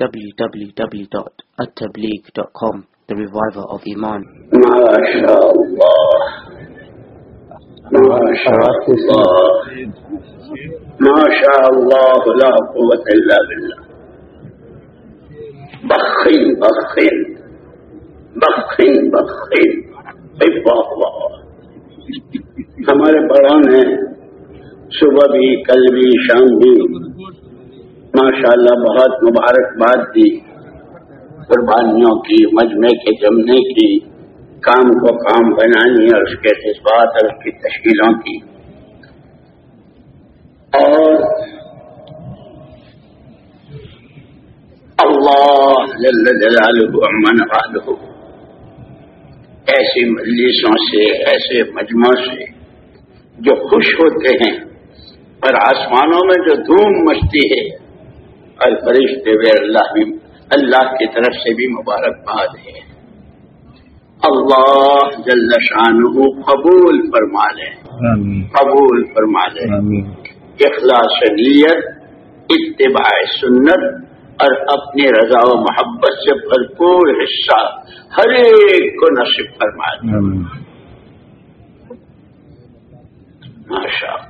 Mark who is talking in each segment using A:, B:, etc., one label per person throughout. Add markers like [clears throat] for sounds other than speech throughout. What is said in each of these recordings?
A: www.attableek.com The Reviver of Iman.
B: ما شاء الله لا قوة إلا بالله بخين بخين بخين بخين واہ واہ ہمارے بڑوں نے صبح بھی، کل بھی، شام بھی۔ ماشاء اللہ بہت مبارکباد دی۔ قربانیوں کی، مجمع کے جمنے کی، کام کو کام بنانی اور اس کے جذبات اور اس کی تشکیلوں کی۔ اور اللہ جل جلالہ امن والہ ایسی مجلسوں سے، ایسے مجموعوں سے جو خوش ہوتے ہیں اور آسمانوں میں جو دھوم مچتی ہے اور فرشتے ہوئے اللہ بھی اللہ کی طرف سے بھی مبارکباد ہے اللہ جل شان قبول فرما لے۔ قبول فرما لے۔ اخلاص نیت اتباع سنت اور اپنی رضا و محبت سے بھرپور حصہ ہر ایک کو نصیب فرما دے۔ ماشاء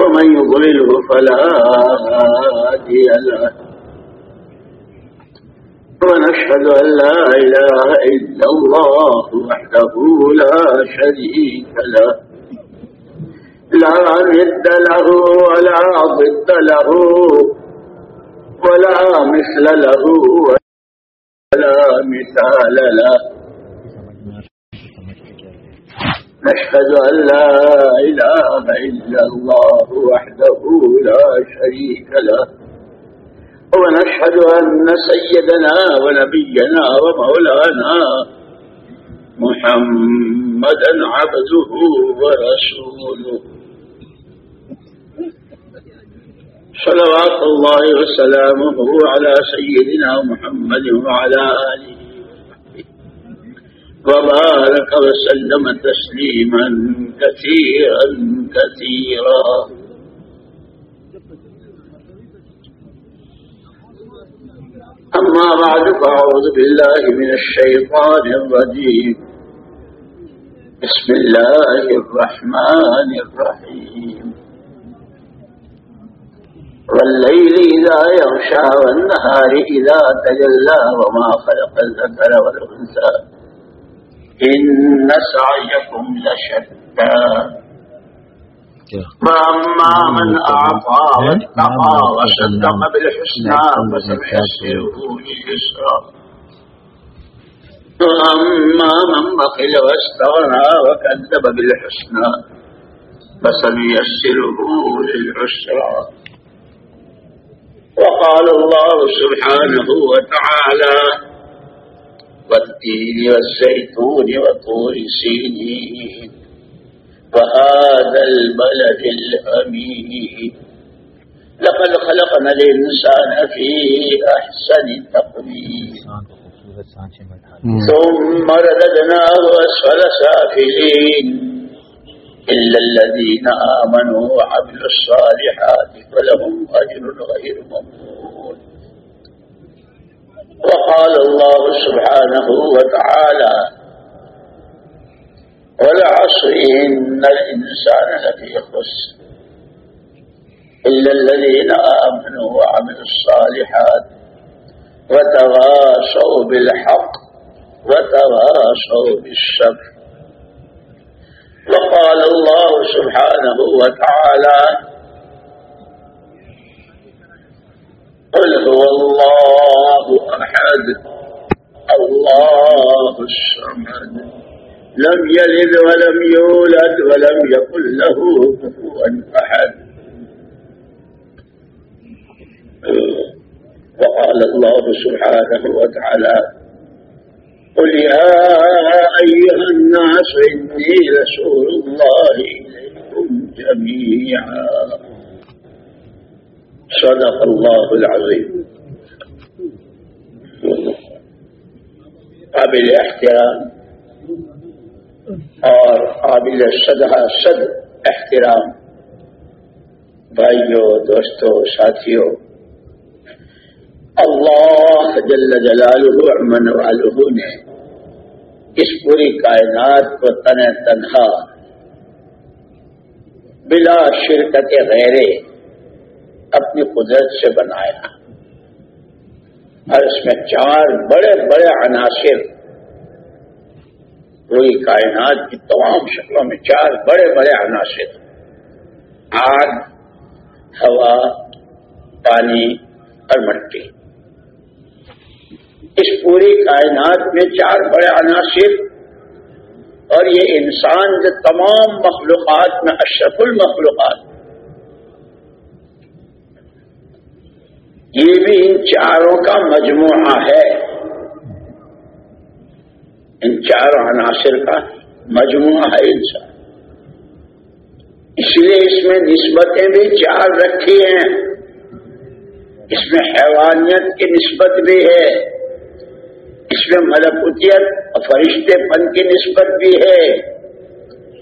B: ومن يضلله فلا هادي له. ونشهد أن لا إله إلا الله وحده لا شريك له. لا ند له ولا ضد له ولا مثل له ولا مثال له. نشهد أن لا إله إلا الله وحده لا شريك له. ونشهد أن سيدنا ونبينا ومولانا محمدا عبده ورسوله. صلوات الله وسلامه على سيدنا محمد وعلى آله وبارك وسلم تسليما كثيرا كثيرا. أما بعد فأعوذ بالله من الشيطان الرجيم. بسم الله الرحمن الرحيم. والليل إذا يغشى والنهار إذا تجلى وما خلق الذكر والأنثى. إن سعيكم لشتى. فأما من أعطى واتقى وصدق بالحسنى فسنيسره لليسرى وأما من بخل واستغنى وكذب بالحسنى فسنيسره للعسرى. وقال الله سبحانه وتعالى والتين والزيتون وطور سينين وهذا البلد الأمين. لقد خلقنا الإنسان في أحسن تقويم ثم رددناه أسفل سافلين. إلا الذين آمنوا وعملوا الصالحات فلهم أجر غير ممنون وقال الله سبحانه وتعالى والعصر إن الإنسان لفي خسر. إلا الذين آمنوا وعملوا الصالحات وتواصوا بالحق وتواصوا بالصبر. وقال الله سبحانه وتعالى قل هو الله أحد الله الصمد. لم يلد ولم يولد ولم يكن له كفوا أحد. وقال الله سبحانه وتعالى قل يا أيها الناس إني رسول الله إليكم جميعا. صدق الله العظيم. قابل احترام اور قابل صدح صد احترام۔ بھائیوں دوستوں ساتھیوں اللہ جل جلالہ امن والہ نے اس پوری کائنات کو تن تنہا، بلا شرکت غیرے اپنی قدرت سے بنایا۔ اور اس میں چار بڑے بڑے عناصر پوری کائنات کی تمام شکلوں میں چار بڑے بڑے عناصر آگ، ہوا، پانی اور مٹی۔ اس پوری کائنات میں چار بڑے عناصر اور یہ انسان جو تمام مخلوقات میں اشرف المخلوقات۔ یہ بھی ان چاروں کا مجموعہ ہے۔ ان چاروں عناصر کا مجموعہ ہے انسان اس لیے اس میں نسبتیں بھی چار رکھی ہیں۔ اس میں حیوانیت کی نسبت بھی ہے۔ اس میں ملکوتیت اور فرشتے پن کی نسبت بھی ہے۔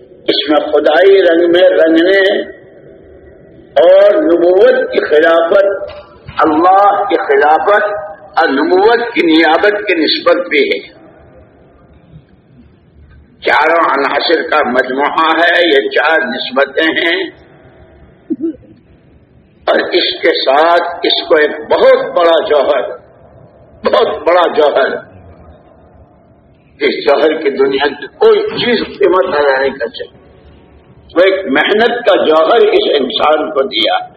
B: اس میں خدائی رنگ میں رنگنے اور نبوت کی خلافت، اللہ کی خلافت اور نبوت کی نیابت کی نسبت بھی ہے۔ چاروں عناصر کا مجموعہ ہے، یہ چار نسبتیں ہیں۔ اور اس کے ساتھ اس کو ایک بہت بڑا جوہر، بہت بڑا جوہر۔ اس جوہر کی دنیا کی کوئی چیز قیمت ادا نہیں کر سکتی وہ ایک محنت کا جوہر اس انسان کو دیا۔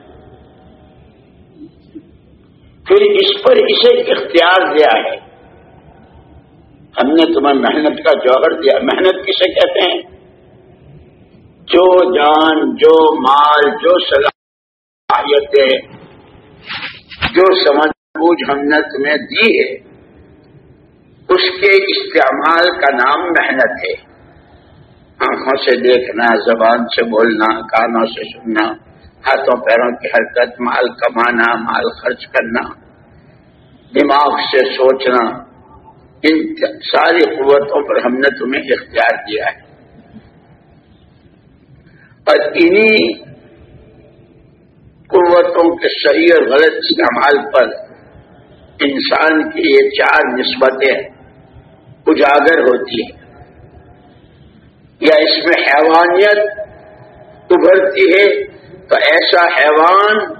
B: پھر اس پر اسے اختیار دیا ہے۔ ہم نے تمہیں محنت کا جوہر دیا۔ محنت کسے کہتے ہیں؟ جو جان، جو مال، جو صلاحیتیں، جو سمجھ بوجھ ہم نے تمہیں دی ہے، اس کے استعمال کا نام محنت ہے۔ آنکھوں سے دیکھنا، زبان سے بولنا، کانوں سے سننا، ہاتھوں پیروں کی حرکت، مال کمانا، مال خرچ کرنا، دماغ سے سوچنا۔ ان ساری قوتوں پر ہم نے تمہیں اختیار کیا ہے۔ اور انہی قوتوں کے صحیح اور غلط استعمال پر انسان کی یہ چار نسبتیں اجاگر ہوتی ہیں۔ یا اس میں حیوانیت ابھرتی ہے تو ایسا حیوان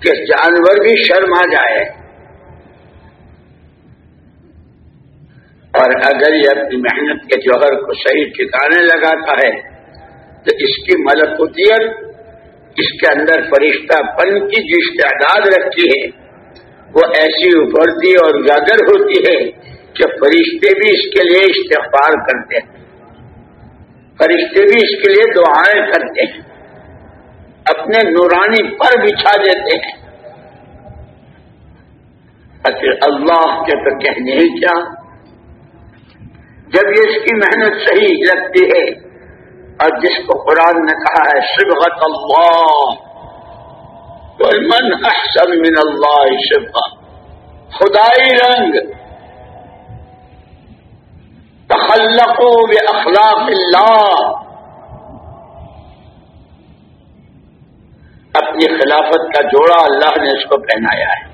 B: کہ جانور بھی شرم آ جائے۔ اور اگر یہ اپنی محنت کے جوہر کو صحیح ٹھکانے لگاتا ہے، تو اس کی ملکوتیت، اس کے اندر فرشتہ پن کی جو تعداد رکھتی ہے، وہ ایسی ابھرتی اور اجاگر ہوتی ہے کہ فرشتے بھی اس کے لیے استغفار کرتے ہیں۔ فرشتے بھی اس کے لیے دعائیں کرتے ہیں۔ اپنے نورانی پر بچھا دیتے ہیں۔ اچھا، اللہ کے تو کہنے ہی کیا؟ جب یہ اس کی محنت صحیح لگتی ہے اور جس کو قرآن نے کہا ہے شبغت اللہ من احسن من اللہ شبہ خدائی رنگ تخلقوا باخلاق اللہ۔ اپنی خلافت کا جوڑا اللہ نے اس کو پہنایا ہے۔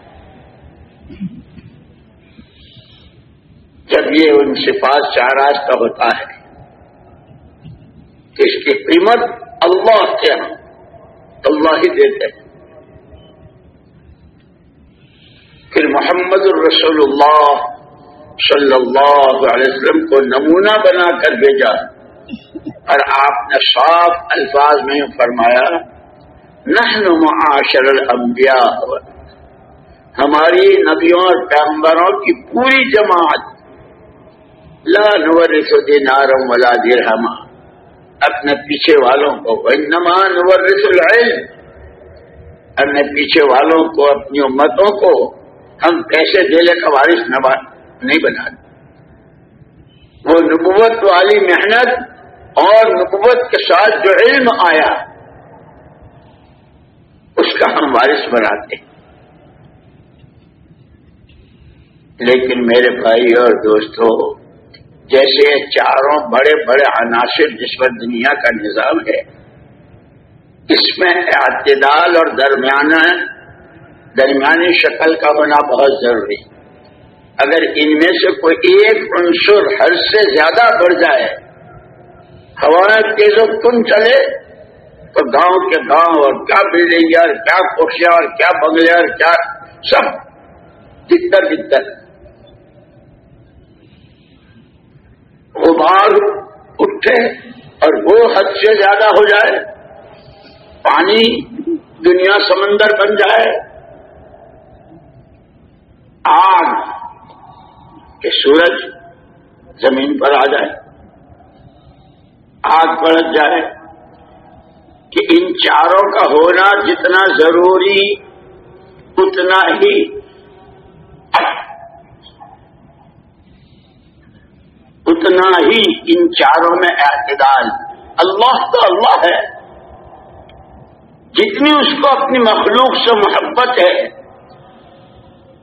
B: جب یہ ان صفات سے آراستہ ہوتا ہے کہ اس کی قیمت اللہ کے ہاں اللہ ہی دیتے ہیں۔ پھر محمد الرسول اللہ صلی اللہ علیہ وسلم کو نمونہ بنا کر بھیجا اور آپ نے صاف الفاظ میں فرمایا، نحن معاشر الانبیاء، ہماری نبیوں اور پیغمبروں کی پوری جماعت لا نورث دینارم ولا درہما۔ اپنے پیچھے والوں کو نما نورث العلم۔ اپنے پیچھے والوں کو، اپنی امتوں کو ہم کیسے دلے کا وارث نہیں بنا وہ نبوت والی محنت اور نبوت کے ساتھ جو علم آیا، اس کا ہم وارث بناتے۔ لیکن میرے بھائی اور دوستوں جیسے چاروں بڑے بڑے عناصر جس پر دنیا کا نظام ہے، اس میں اعتدال اور درمیانہ درمیانی شکل کا ہونا بہت ضروری اگر ان میں سے کوئی ایک عنصر حد سے زیادہ بڑھ جائے ہوائیں تیز و کن چلے تو گاؤں کے گاؤں اور کیا بلڈنگ اور کیا کوشیاں اور کیا بنگلے اور کیا سب دکھتا دکھتا۔ غبار اٹھے اور وہ حد سے زیادہ ہو جائے، پانی دنیا سمندر بن جائے۔ آگ کہ سورج زمین پر آ جائے۔ آگ بڑھ جائے کہ ان چاروں کا ہونا جتنا ضروری، اتنا ہی۔ اتنا ہی ان چاروں میں اعتدال۔ اللہ تو اللہ ہے۔ جتنی اس کو اپنی مخلوق سے محبت ہے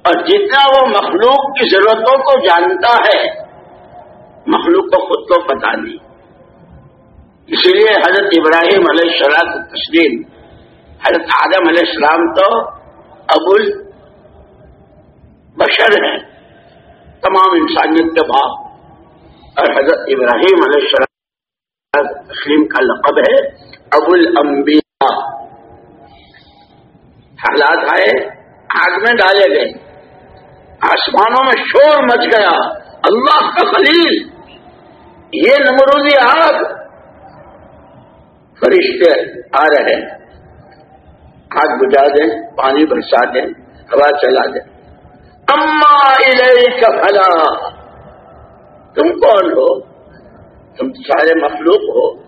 B: اور جتنا وہ مخلوق کی ضرورتوں کو جانتا ہے، مخلوق کو خود کو پتا نہیں۔ اسی لیے حضرت ابراہیم علیہ السلام تسلیم، حضرت آدم علیہ السلام تو ابول بشر ہیں۔ تمام انسانیت کے باپ۔ اور حضرت ابراہیم علیہ السلام تسلیم کا لقب ہے، ابو الانبیاء۔ حالات آئے، آگ میں ڈالے گئے۔ آسمانوں میں شور مچ گیا۔ اللہ کا خلیل۔ یہ نمرودی آگ۔ فرشتے آ رہے ہیں۔ آگ بجا دیں، پانی برسا دیں، ہوا چلا دیں۔ اما کا بھلا تم کون ہو؟ تم سارے مخلوق ہو۔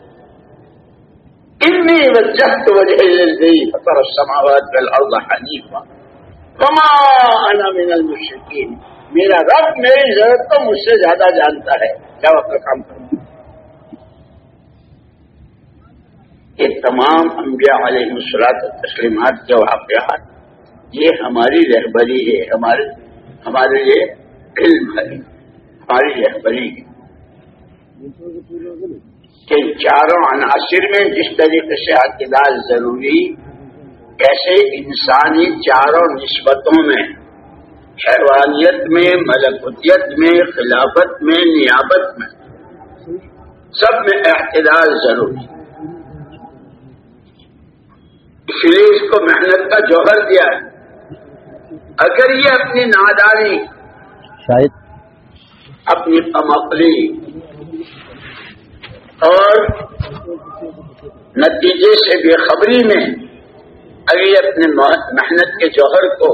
B: اتنی وجہ وجہ گئی فطر السماوات والارض حنیفا۔ وما انا من المشرکین۔ میرا رب، میری ضرورت تو مجھ سے زیادہ جانتا ہے۔ کیا وقت کام کروں؟ یہ تمام انبیاء علیہ مسلاط تسلیمات کے واقعات۔ یہ ہماری رہبری ہے، ہمارے ہمارے لیے علم ہے۔ ہماری رہبری کہ چاروں عناصر میں جس طریقے سے اعتدال ضروری ایسے انسانی چاروں نسبتوں میں، حیوانیت میں، ملکوتیت میں، خلافت میں، نیابت میں، سب میں اعتدال ضروری۔ اس لیے اس کو محنت کا جوہر دیا ہے۔ اگر یہ اپنی نادانی شاید اپنی کمکلی اور نتیجے سے بے خبری میں ابھی اپنے محنت کے جوہر کو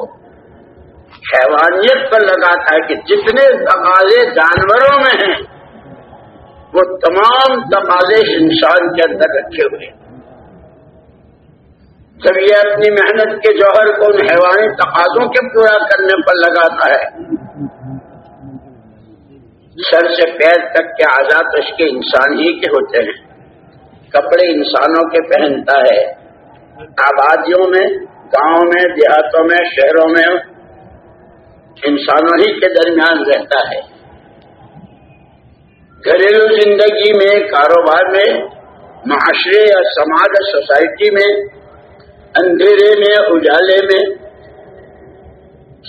B: حیوانیت پر لگاتا ہے کہ جتنے تقاضے جانوروں میں ہیں، وہ تمام تقاضے انسان کے اندر رکھے ہوئے جب یہ اپنی محنت کے جوہر کو ان حیوانی تقاضوں کے پورا کرنے پر لگاتا ہے سر سے پیر تک کے آزاد اس کے انسان ہی کے ہوتے ہیں۔ کپڑے انسانوں کے پہنتا ہے۔ آبادیوں میں، گاؤں میں، دیہاتوں میں، شہروں میں انسانوں ہی کے درمیان رہتا ہے۔ گھریلو زندگی میں، کاروبار میں، معاشرے یا سماج سوسائٹی میں، اندھیرے میں، اجالے میں،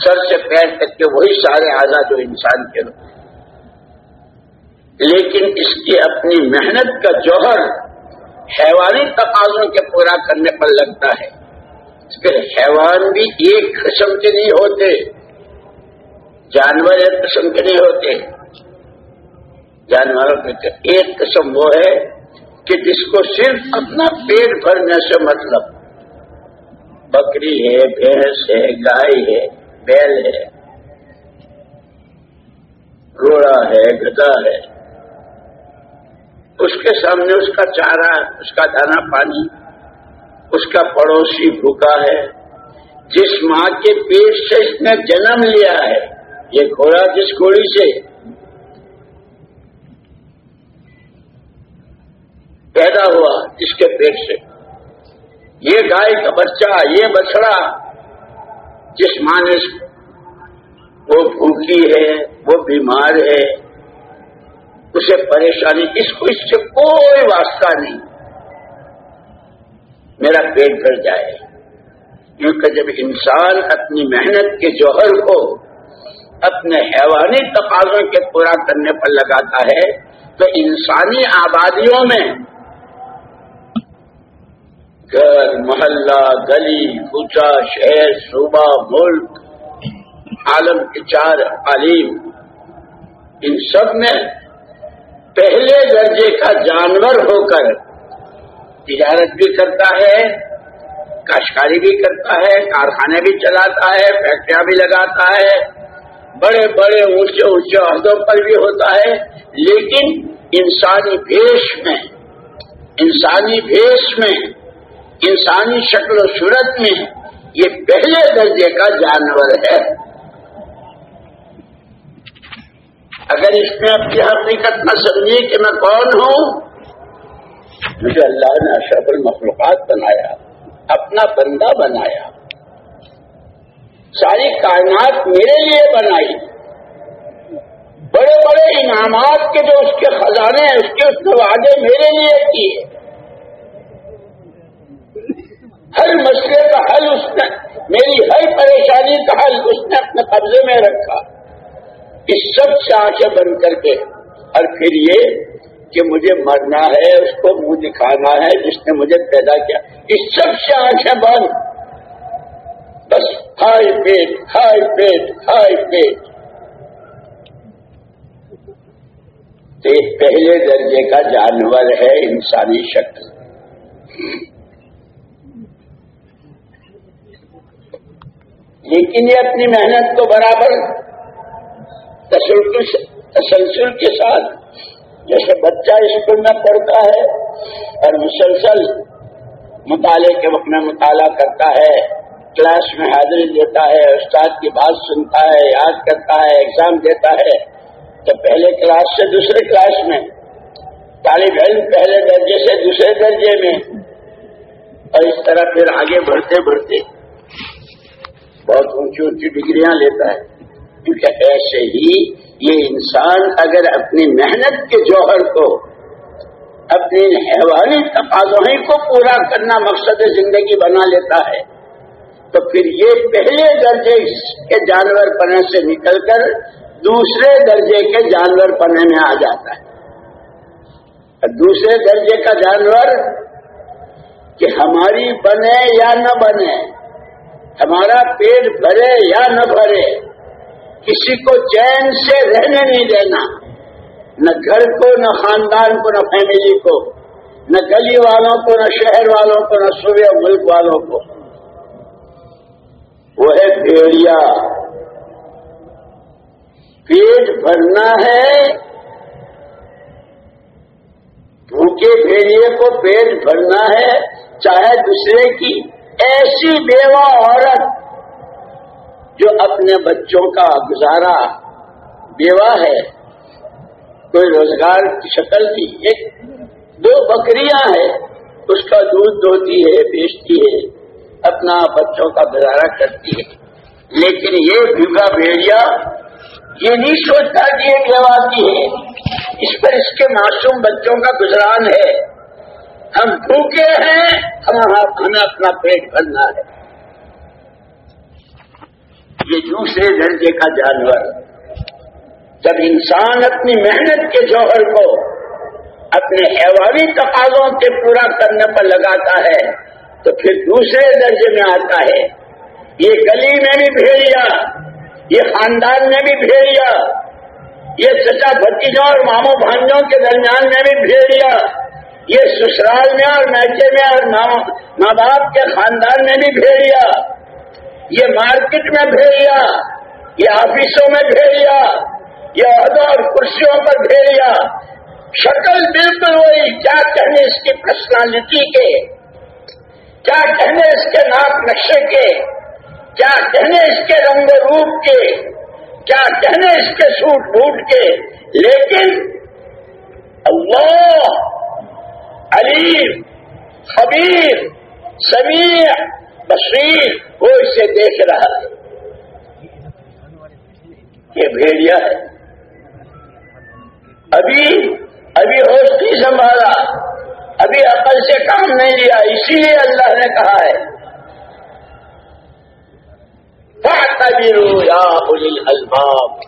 B: سر سے پیر تک کے وہی سارے آزاد جو انسان کے ہوتے ہیں۔ لیکن اس کی اپنی محنت کا جوہر حیوانی تقاضوں کے پورا کرنے پر لگتا ہے۔ پھر حیوان بھی ایک قسم کے نہیں ہوتے، جانور ایک قسم کے نہیں ہوتے۔ جانوروں کے ایک قسم وہ ہے کہ جس کو صرف اپنا پیٹ بھرنے سے مطلب۔ بکری ہے، بھینس ہے، گائے ہے، بیل ہے، گھوڑا ہے، گدا ہے۔ اس کے سامنے اس کا چارہ اس کا دانا پانی، اس کا پڑوسی بھوکا ہے۔ جس ماں کے پیٹ سے اس نے جنم لیا ہے، یہ گھوڑا جس گھوڑی سے۔ پیدا ہوا جس کے پیٹ سے۔ یہ گائے کا بچہ، یہ بچڑا جس ماں نے وہ بھوکی ہے، وہ بیمار ہے۔ اسے پریشانی، اس کو اس سے کوئی واسطہ نہیں۔ میرا پیٹ بھر جائے۔ کیونکہ جب انسان اپنی محنت کے جوہر کو اپنے حیوانی تقاضوں کے پورا کرنے پر لگاتا ہے، تو انسانی آبادیوں میں گھر، محلہ، گلی کوچا شہر، صوبہ، ملک، عالم کے چار عالم، ان سب میں پہلے درجے کا جانور ہو کر تجارت بھی کرتا ہے کاشکاری بھی کرتا ہے، کارخانے بھی چلاتا ہے، فیکٹریاں بھی لگاتا ہے، بڑے بڑے اونچے اونچے عہدوں پر بھی ہوتا ہے۔ لیکن انسانی بھیش میں، انسانی بھیش میں، انسانی شکل و صورت میں یہ پہلے درجے کا جانور ہے۔ اگر اس میں اپنی حقیقت نہ سمجھی کہ میں کون ہوں؟ مجھے اللہ نے اشرف المخلوقات بنایا، اپنا بندہ بنایا، ساری کائنات میرے لیے بنائی۔ بڑے بڑے انعامات کے جو اس کے خزانے ہیں، اس کے اس وعدے میرے لیے کیے۔ ہر مسئلے کا حل اس نے، میری ہر پریشانی کا حل اس نے اپنے قبضے میں رکھا۔ اس سب سے آنکھیں بند کر کے۔ اور پھر یہ کہ مجھے مرنا ہے، اس کو منہ دکھانا ہے، جس نے مجھے پیدا کیا۔ اس سب سے آنکھیں بند بس ہائی پیٹ ہائی پیٹ ہائی پیٹ۔ تو پہلے درجے کا جانور ہے، انسانی شکل۔ لیکن یہ اپنی محنت کو برابر۔ تسلسل کے ساتھ جیسے بچہ اسکول میں پڑھتا ہے اور مسلسل مطالعے کے وقت میں مطالعہ کرتا ہے، کلاس میں حاضری دیتا ہے، استاد کی بات سنتا ہے، یاد کرتا ہے ایگزام دیتا ہے، تو پہلے کلاس سے دوسرے کلاس میں طالب علم پہلے درجے سے دوسرے درجے میں اور اس طرح پھر آگے بڑھتے بڑھتے بہت اونچی اونچی ڈگریاں لیتا ہے۔ کیونکہ ایسے ہی یہ انسان اگر اپنی محنت کے جوہر کو، اپنی حیوانی تقاضوں کو پورا کرنا مقصد زندگی بنا لیتا ہے، تو پھر یہ پہلے درجے کے جانور پنے سے نکل کر دوسرے درجے کے جانور پنے میں آ جاتا ہے۔ دوسرے درجے کا جانور کہ ہماری بنے یا نہ بنے، ہمارا پیٹ بھرے یا نہ بھرے کسی کو چین سے رہنے نہیں دینا۔ نہ گھر کو، نہ خاندان کو، نہ فیملی کو۔ نہ گلی والوں کو، نہ شہر والوں کو، نہ صوبے ملک والوں کو۔ وہ ہے بھیڑیا پیٹ بھرنا ہے۔ بھوکے بھیڑیے کو پیٹ بھرنا ہے، چاہے دوسرے کی۔ ایسی بیوہ عورت جو اپنے بچوں کا گزارا بیوہ ہے، کوئی روزگار کی شکل کی ایک دو بکریاں ہیں، اس کا دودھ دھوتی ہے، بیچتی ہے، اپنا بچوں کا گزارا کرتی ہے۔ لیکن یہ بھگا بھیڑیا یہ نہیں سوچتا کہ یہ بیواتی ہے۔ اس پر اس کے معصوم بچوں کا گزران ہے۔ ہم بھوکے ہیں ہمیں اپنا پیٹ بھرنا ہے۔ یہ دوسرے درجے کا جانور جب انسان اپنی محنت کے جوہر کو اپنے حیوانی تقاضوں کے پورا کرنے پر لگاتا ہے، تو پھر دوسرے درجے میں آتا ہے۔ یہ گلی میں بھی بھیڑیا، یہ خاندان میں بھی بھیڑیا، یہ چچا بھتیجوں اور ماموں بھانجوں کے درمیان میں بھی بھیڑیا، یہ سسرال میں اور میچے میں اور ماں باپ کے خاندان میں بھی بھیڑیا۔ یہ مارکیٹ میں بھیڑیا یہ آفسوں میں بھیڑیا یہ عہدوں اور کرسیوں پر بھیڑیا شکل بالکل وہی کیا کہنے اس کی پرسنالٹی کے؟ کیا کہنے اس کے ناک نقشے کے؟ کیا کہنے اس کے رنگ روپ کے؟ کیا کہنے اس کے سوٹ بوٹ کے؟ لیکن اللہ علیم، خبیر، سمیع بصیر وہ اسے دیکھ رہا ہے۔ یہ بھیڑیا ہے۔ ابھی ابھی ہوش نہیں سنبھالا۔ ابھی عقل سے کام نہیں لیا، اسی لیے اللہ نے کہا ہے۔ یا الباب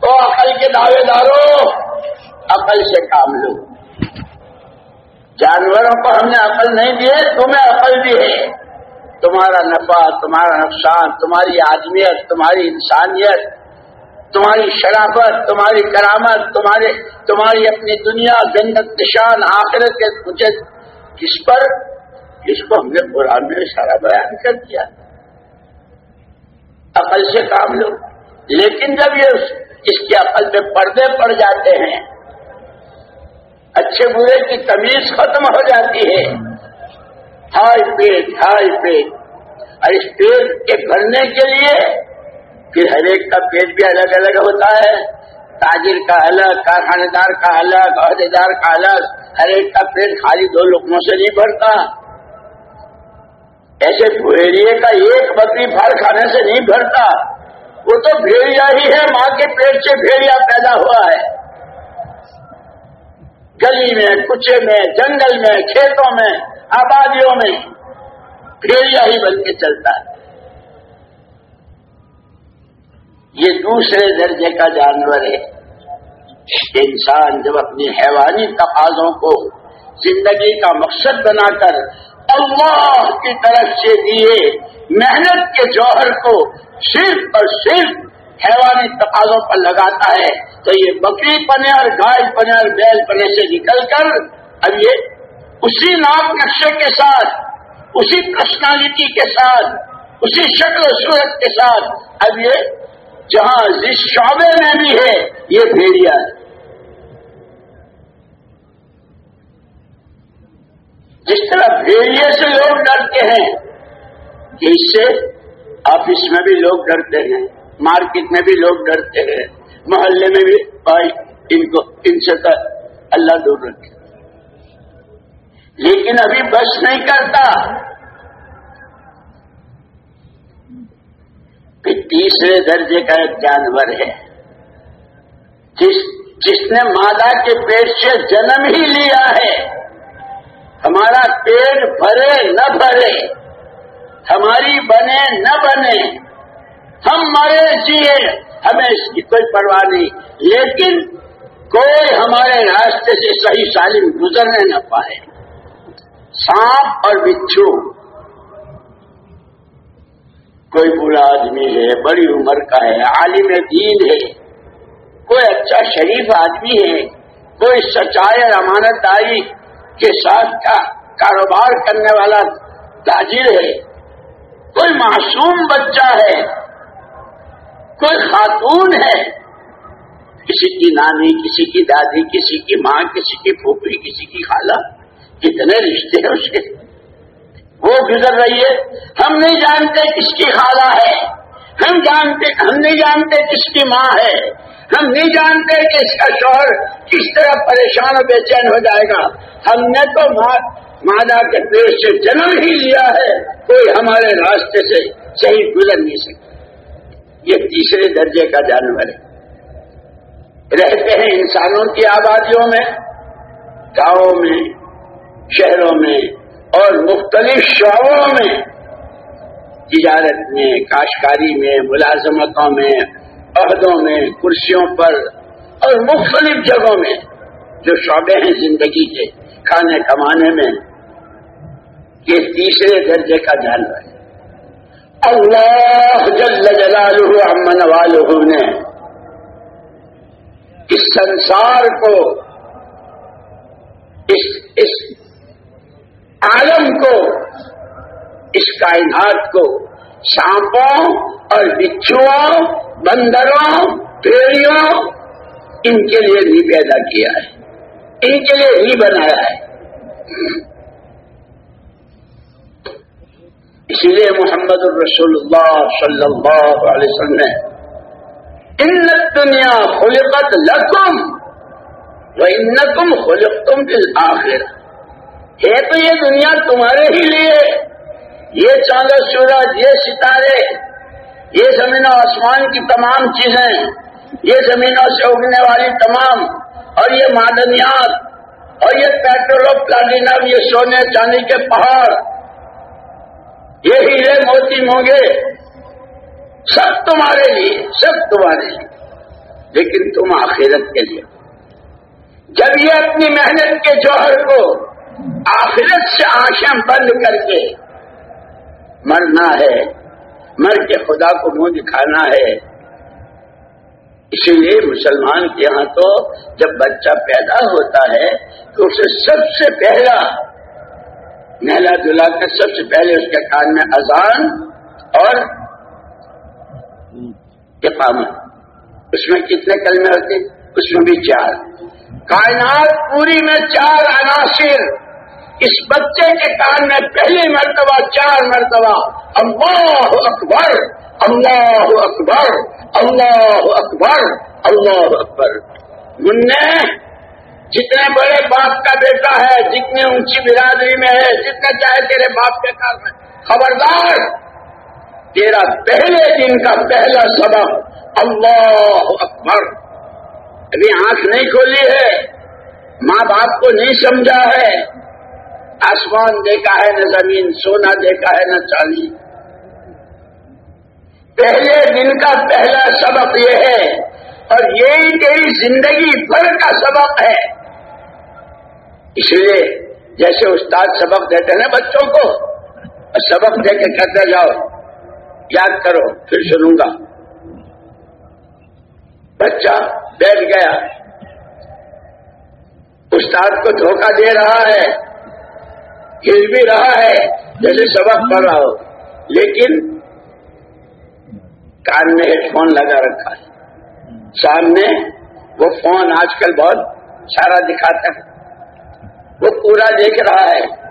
B: تو عقل کے دعوے داروں عقل سے کام لو۔ جانوروں کو ہم نے عقل نہیں دیے، تمہیں عقل بھی ہے۔ تمہارا نفع تمہارا نقصان، تمہاری آدمیت، تمہاری انسانیت، تمہاری شرافت، تمہاری کرامت، تمہارے تمہاری اپنی دنیا، جنت نشان آخرت کے مجھے کس پر جس کو ہم نے قرآن میں سارا بیان کر دیا؟ عقل سے کام لو۔ لیکن جب یہ اس کے عقل پہ پردے پڑ جاتے ہیں، اچھے برے کی تمیز ختم ہو جاتی ہے۔ ہائی پیٹ ہائی پیٹ اور اس پیٹ کے بھرنے کے لیے پھر ہر ایک کا پیٹ بھی الگ الگ ہوتا ہے۔ تاجر کا الگ کارخانے دار کا الگ عہدے دار کا الگ، ہر ایک کا پیٹ خالی دو لکموں سے نہیں بھرتا۔ ایسے بھیڑیے کا ایک بکری پھل کھانے سے نہیں بھرتا۔ وہ تو بھیڑیا ہی ہے، ماں کے پیٹ سے بھیڑیا پیدا ہوا ہے۔ گلی میں کچے میں، جنگل میں، کھیتوں میں آبادیوں میں بھیڑیا ہی بن کے چلتا ہے۔ یہ دوسرے درجے کا جانور ہے۔ انسان جب اپنی حیوانی تقاضوں کو زندگی کا مقصد بنا کر اللہ کی طرف سے دیے محنت کے جوہر کو صرف اور صرف حیوانی تقاضوں پر لگاتا ہے، تو یہ بکری پنے اور گائے پنے اور بیل پنے سے نکل کر اب یہ اسی نام نقشے کے ساتھ، اسی پرسنالٹی کے ساتھ، اسی شکل و صورت کے ساتھ، اب یہ جہاں جس شعبے میں بھی ہے، یہ بھیڑیا ہے۔ جس طرح بھیڑیے سے لوگ ڈرتے ہیں اس سے آفس میں بھی لوگ ڈرتے ہیں، مارکیٹ میں بھی لوگ ڈرتے ہیں، محلے میں بھی، بھائی، ان کو، ان سے اللہ دور رکھے۔ لیکن ابھی بس نہیں کرتا۔ کہ تیسرے درجے کا ایک جانور ہے۔ جس جس نے مادہ کے پیٹ سے جنم ہی لیا ہے۔ ہمارا پیٹ بھرے نہ بھرے۔ ہماری بنے نہ بنے۔ ہم مرے جیے ہمیں اس کی کوئی پرواہ نہیں۔ لیکن کوئی ہمارے راستے سے صحیح سالم گزرنے نہ پائے۔ سانپ اور بچھو۔ کوئی برا آدمی ہے، بڑی عمر کا ہے، عالم دین ہے، کوئی اچھا شریف آدمی ہے، کوئی سچائی اور امانت داری کے ساتھ کا کاروبار کرنے والا تاجر ہے۔ کوئی معصوم بچہ ہے، کوئی خاتون ہے۔ کسی کی نانی، کسی کی دادی، کسی کی ماں، کسی کی پھوپھی، کسی کی خالہ۔ کتنے رشتے ہیں اس کے۔ وہ گزر رہی ہے۔ ہم نہیں جانتے کس کی خالہ ہے۔ ہم جانتے، ہم نہیں جانتے کس کی ماں ہے۔ ہم نہیں جانتے کہ اس کا شوہر کس طرح پریشان و بے چین ہو جائے گا۔ ہم نے تو مادا کے پیڑ سے جنم ہی لیا ہے۔ کوئی ہمارے راستے سے صحیح گزر نہیں سکتا۔ یہ تیسرے درجے کا جانور ہے۔ رہتے ہیں انسانوں کی آبادیوں میں، گاؤں میں شہروں میں اور مختلف شعبوں میں، تجارت میں کاشکاری میں، ملازمتوں میں، عہدوں میں، کرسیوں پر اور مختلف جگہوں میں جو شعبے ہیں زندگی کے، کھانے کمانے میں، یہ تیسرے درجے کا جانور ہے۔ اللہ جل جلالہ امن والہ نے اس سنسار کو، اس اس عالم کو، اس کائنات کو، سانپوں اور بچھوؤں، بندروں، پیڑیوں، ان کے لیے نہیں پیدا کیا ہے، ان کے لیے نہیں بنایا ہے۔ اسی لیے محمد الرسول اللہ صلی اللہ علیہ وسلم نے، ان دنیا خلقت لکم و ان تم خلق تم ہے تو یہ دنیا تمہارے ہی لیے۔ یہ چاند سورج، یہ ستارے، یہ زمین و آسمان کی تمام چیزیں، یہ زمینوں سے اگنے والی تمام، اور یہ معدنیات، اور یہ پیٹرول پلاٹینم یہ سونے چاندی کے پہاڑ۔ یہ ہیرے موتی مونگے سب تمہارے لیے، سب تمہارے لیے۔ لیکن تم آخرت کے لیے۔ جب یہ اپنی محنت کے جوہر کو آخرت سے آنکھیں بند کر کے مرنا ہے، مر کے خدا کو منہ دکھانا ہے۔ اسی لیے مسلمان کے یہاں تو جب بچہ پیدا ہوتا ہے تو اسے سب سے پہلا نہلا دلا کر سب سے پہلے اس کے کان میں اذان اور اس میں کتنے کلمے ہوتے؟ اس میں بھی چار۔ کائنات پوری میں چار عناصر۔ اس بچے کے کان میں پہلی مرتبہ، چار مرتبہ، اللہ اکبر اللہ اکبر اللہ اکبر اللہ اکبر۔ منہ جتنے بڑے باپ کا بیٹا ہے، جتنی اونچی برادری میں ہے، جتنے چاہے تیرے باپ کے کار میں۔ خبردار، تیرا پہلے دن کا پہلا سبق اللہ اکبر۔ ابھی آنکھ نہیں کھولی ہے، ماں باپ کو نہیں سمجھا ہے۔ آسمان دیکھا ہے نہ زمین، سونا دیکھا ہے نہ چاندی۔ پہلے دن کا پہلا سبق یہ ہے، اور یہی تیری زندگی بھر کا سبق ہے۔ اس لیے جیسے استاد سبق دیتے ہیں بچوں کو سبق دے کے کہتے جاؤ، یاد کرو، پھر سنوں گا۔ بچہ بیٹھ گیا۔ استاد کو دھوکہ دے رہا ہے۔ ہل بھی رہا ہے، جیسے سبق پڑھ رہا ہو لیکن کان میں ہیڈ فون لگا رکھا ہے۔ سامنے وہ فون آج کل بہت سارا دکھاتا ہے۔ وہ پورا دیکھ رہا ہے۔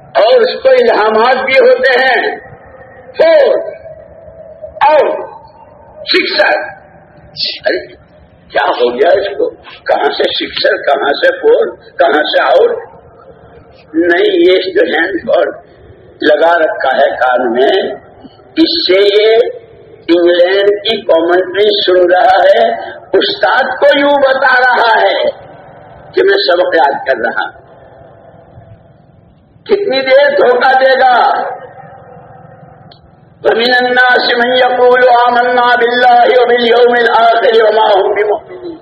B: اور اس کو الہامات بھی ہوتے ہیں۔ فور، آؤٹ شکشک کیا ہو گیا اس کو؟ کہاں سے شکشر کہاں سے فور، کہاں سے آؤٹ؟ نہیں، یہ جو ہینڈ فور لگا رکھا ہے کان میں، اس سے یہ انگلینڈ کی کامنٹری سن رہا ہے، استاد کو یوں بتا رہا ہے کہ میں سبق یاد کر رہا کتنی دیر دھوکہ دے گا؟ ومن الناس من يقول آمنا بالله وباليوم الآخر وما هم بمؤمنين۔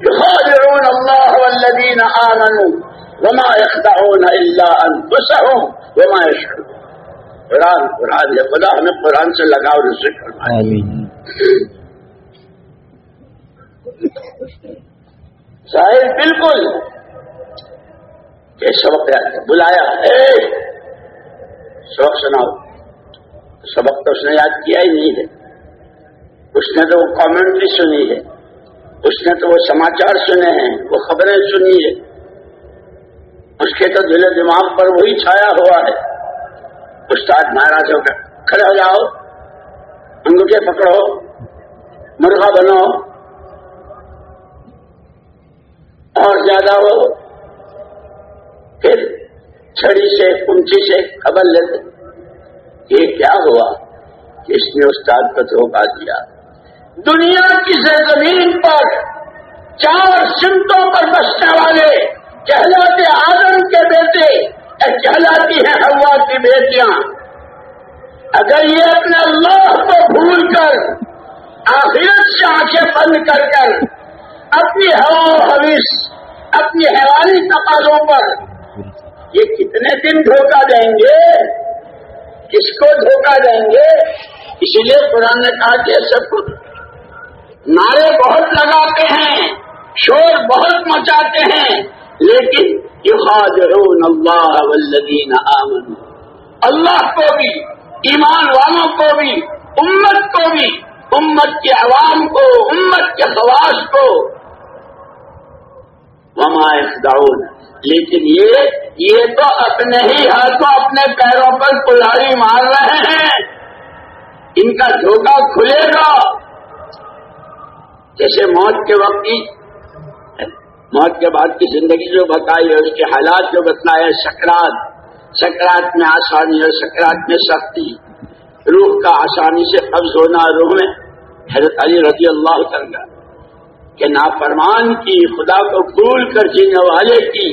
B: يخادعون الله والذين آمنوا۔ وما يخدعون إلا أنفسهم وما يشعرون قران قرآن يقول خدا ہمیں قران سے لگاؤ آمين فرمائے بالكل كيف بالکل. یہ سبق ہے. بلایا. اے! سبق سناؤ. سبق تو اس نے یاد کیا ہی نہیں ہے. اس نے تو وہ کامنٹری سنی ہے. اس نے تو وہ سماچار سنے ہیں. وہ خبریں سنی ہیں. اس کے تو دل دماغ پر وہی چھایا ہوا ہے۔ استاد مہاراج ہو کر کھڑے ہو جاؤ، انگوٹھے پکڑو، مرغا بنو۔ اور زیادہ ہو، پھر چھڑی سے کنچی سے خبر لیتے۔ یہ کیا ہوا کہ اس نے استاد کو دھوکہ دیا؟ دنیا کی سرزمین پر چار سمتوں پر بسنے والے کہلاتے آدم کے بیٹے کہلاتی ہیں ہوا کی بیٹیاں۔ اگر یہ اپنے اللہ کو بھول کر، آخرت سے آنکھیں بند کر کر، اپنی ہوا حوث اپنی حیوانی تقاضوں پر یہ کتنے دن دھوکہ دیں گے؟ کس کو دھوکہ دیں گے؟ اسی لیے قرآن نے کہا کہ سب کچھ نعرے بہت لگاتے ہیں، شور بہت مچاتے ہیں۔ لیکن اللہ والذین آمنوا۔ اللہ کو بھی، ایمان والوں کو بھی، امت کو بھی، امت کے عوام کو، امت کے خواص کو۔ وما اخداؤن لیکن یہ یہ تو اپنے ہی ہاتھوں، اپنے پیروں پر کلاڑی مار رہے ہیں۔ ان کا دھوکہ کھلے گا۔ جیسے موت کے وقت موت کے بعد کی زندگی جو بتائی ہے، اس کے حالات جو بتلائے سکرات سکرات میں آسانی اور سکرات میں سختی، روح کا آسانی سے قبض ہونا، روح میں حضرت علی رضی اللہ کرنا کہ نافرمان کی، خدا کو بھول کر جینے والے کی